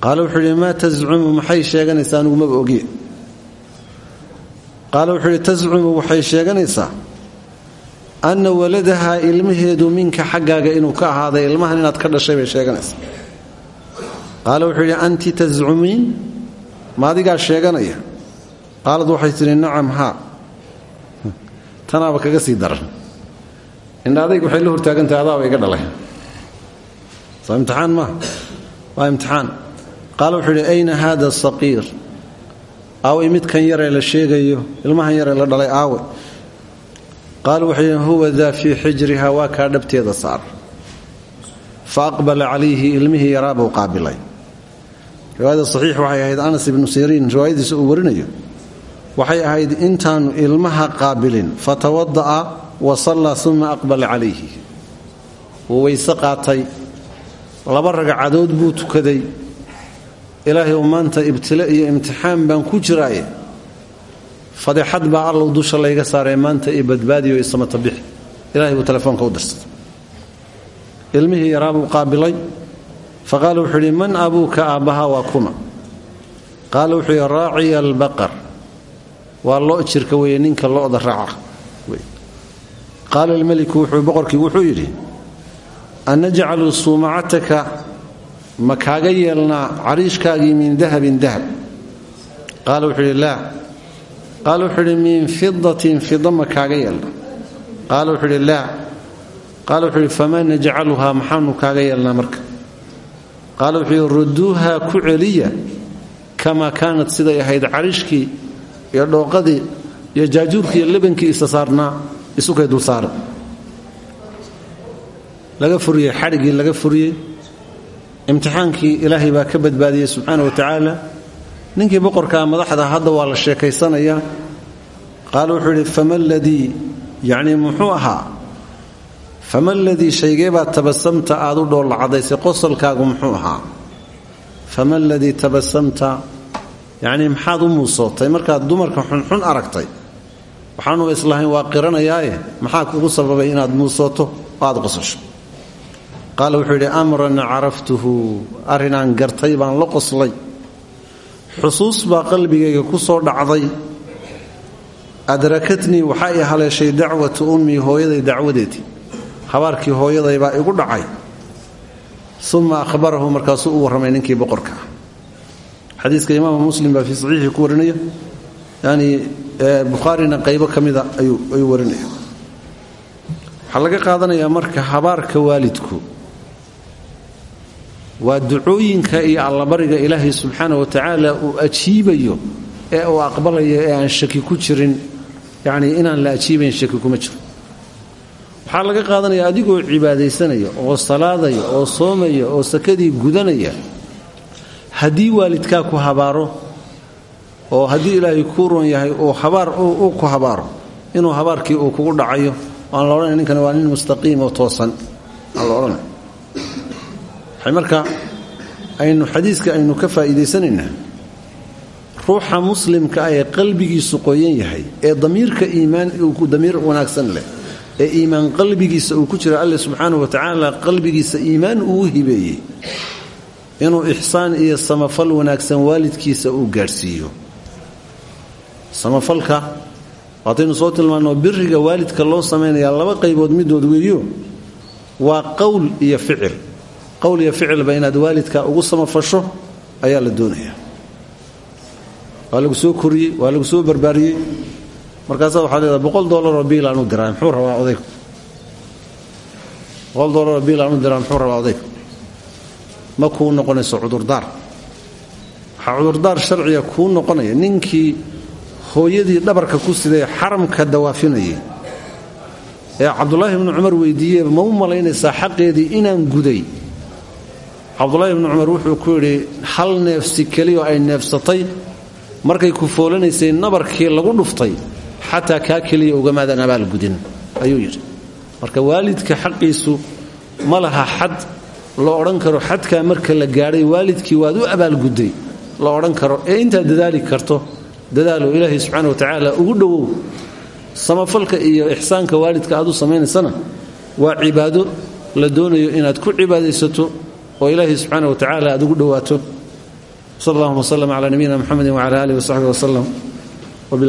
Qaala wuxuu yidhi maa tascumu maxay sheeganaysaa? Anigumaba ogiye qaala wuxuu yidhi tascumu waxay sheeganaysaa anna waladahaa ilmaheedu minka xaggaaga inuu ka ahaaday ilmahan inaad ka dhashay bay sheeganaysaa. Qaala wuxuu anti tascumiin ma adigaa sheeganaya. Qaalad waxay tidhi nacam haa. Tanaaba kaga sii daran. Indha adayg waxay la hortaagantahay adaaba iga dhalay. Soo imtixaan maaha? Waa imtixaan. Qaala wuxuu ayna haada saqiir aaway midkan yaree la sheegayo ilmahan yaree la dhalay aawe. Qaala wuxuu huwa daa fii xijriha waa kaa dhabteeda saar. Fa aqbala calayhi ilmihii yaraa buu qaabilay. Riwaayada saxiix waxay ahayd anas ibnu siriin riwaayadiisa uu warinayo waxay ahayd intaanu ilmaha qaabilin fatawada'a wa sallaa uma aqbala calayhi. Wuu weyse qaatay laba ragcadood buu tukaday ilaahay u maanta ibtile iyo imtixaan baan ku jiraaye fadeexad baa allow dusha layga saaray maanta i badbaadiyo isamata bixi ilahay buu telefoonka u dirsaday ilmihii yaraa buu qaabilay. Fa qaala wuxuu yidhi man abuuka aabbahaa waa kuma. Qaala wuxuu yidhi raaciya albaqar. Waa lo jirka weeye ninka lo'da raaca. Qaala almeliku wuxuu boqorkii wuxuu yidhi anajcalu ma kaaga yeelnaa cariishkaagii min dahabin dahab. Qaala wuxuu yidhi laa. Qaala wuxuu min fidatin fida ma kaaga yeelnaa qaala wuxuu yidhi laa. Qaala wuxuu najcaluhaa maxaanu kaaga yeelnaa marka. Qaala wuxuu yidhi ruduuha ku celiya kamaa kaanat siday ahayd cariishkii iyo dhooqadii iyo jaajuurkii iyo lebankii isa saarnaa isukay dul saara laga furiyey xadhiggii laga furiyey imtixaankii ilaahay baa ka badbaadiyey subxaana wa tacaala. Ninkii boqorkaa madaxda hadda waa la sheekaysanayaa. Qaala wuxuu yidhi fama ladii yacnii muxuu ahaa fama ladii shaygee baa tabasamta aad u dhoolla cadaysay qosolkaagu muxuu ahaa. Fama ladii tabasamta yacnii maxaad u muusootay markaad dumarka xunxun aragtay. Waxaanu islahayn waa qiranayaaye maxaa kugu sababay inaad muusooto oo aad qosasho qaala wuxuu yidhi amran caraftuhu arrinaan gartay baan la qoslay. Xusuus baa qalbigayga ku soo dhacday. Adrakatnii waxaa i haleeshay dacwatu ummii hooyaday dacwadeedii. Habaarkii hooyaday baa igu dhacay. Uma ahbarahu markaasuu u warramay ninkii boqorka ah. Xadiiska imaam muslim baa fii saxiixii ku warinaya. Yani bukhaarina qaybo ka mida ayuu warinaya. Waxaa laga qaadanayaa marka habaarka waalidku waa ducooyinka iyo allabariga ilaahay subxaana wa tacaala uu ajiibayo ee uu aqbalayo ee aan shaki ku jirin. Yacnii inaan la ajiibayn shaki kuma jiro. Waxaa laga qaadanaya adigoo cibaadaysanaya oo salaadaya oo soomaya oo sakadii gudanaya. Haddii waalidkaa ku habaaro oo haddii ilaahay kuu ron yahay uu habaar uu ku habaaro inuu habaarkii uu kugu dhacayo aan la odhanay ninkani waa nin mustaqiim oo toosan. Aan la odhanay marka aynu xadiiska aynu ka faa'iidaysanaynaa. Ruuxa muslimka ah ee qalbigiisu qoyan yahay ee damiirka iimaan damiir wanaagsan leh ee iimaan qalbigiisa uu ku jira alle subxaanahu wa tacaala qalbigiisa iimaan uu hibeeyey inuu ixsaan iyo samafal wanaagsan waalidkiisa uu gaadhsiiyo. Samafalka waataynu soo tilmaanoo biriga waalidka loo samaynayaa laba qaybood midood weeyo. Waa qowl iyo ficil qowl iyo ficilba inaad waalidka ugu samafasho ayaa la doonayaa waa lagu soo koriyey waa lagu soo barbaariyey. Markaasaa waxaad leedahay boqol doolaroo biil aan u diraa muxuu rabaa odaygu boqol doolaroo biil aan u diraa muxuu rabaa odaygu ma kuu noqonayso cudurdaar. Waxaa cudurdaar sharciga kuu noqonaya ninkii hooyadii dhabarka ku siday xaramka dawaafinayay. Ee cabdulaahi bnu cumar weydiiye ma u malaynaysaa xaqeedii inaan guday cabdulaahi bnu cumar wuxuu ku yidhi hal neefsi keliyo ay neefsatay markay ku foolanaysay nabarkii lagu dhuftay xataa kaa keliya ugamaadan abaalgudin ayuu yidhi. Marka waalidka xaqiisu ma laha xad la odhan karo xadkaa marka la gaadhay waalidkii waad u abaalgudday la odhan karo ee intaad dadaali karto dadaalo ilaahay subxaana wa tacaala ugu dhowow samafalka iyo ixsaanka waalidka aad u samaynaysana waa cibaado la doonayo inaad ku cibaadaysato oo ilaahay subxaana wa tacaala aad ugu dhowaato. Sal allahuma wslm cala nabiyina mxamedi wcala alih wasaxbi waslem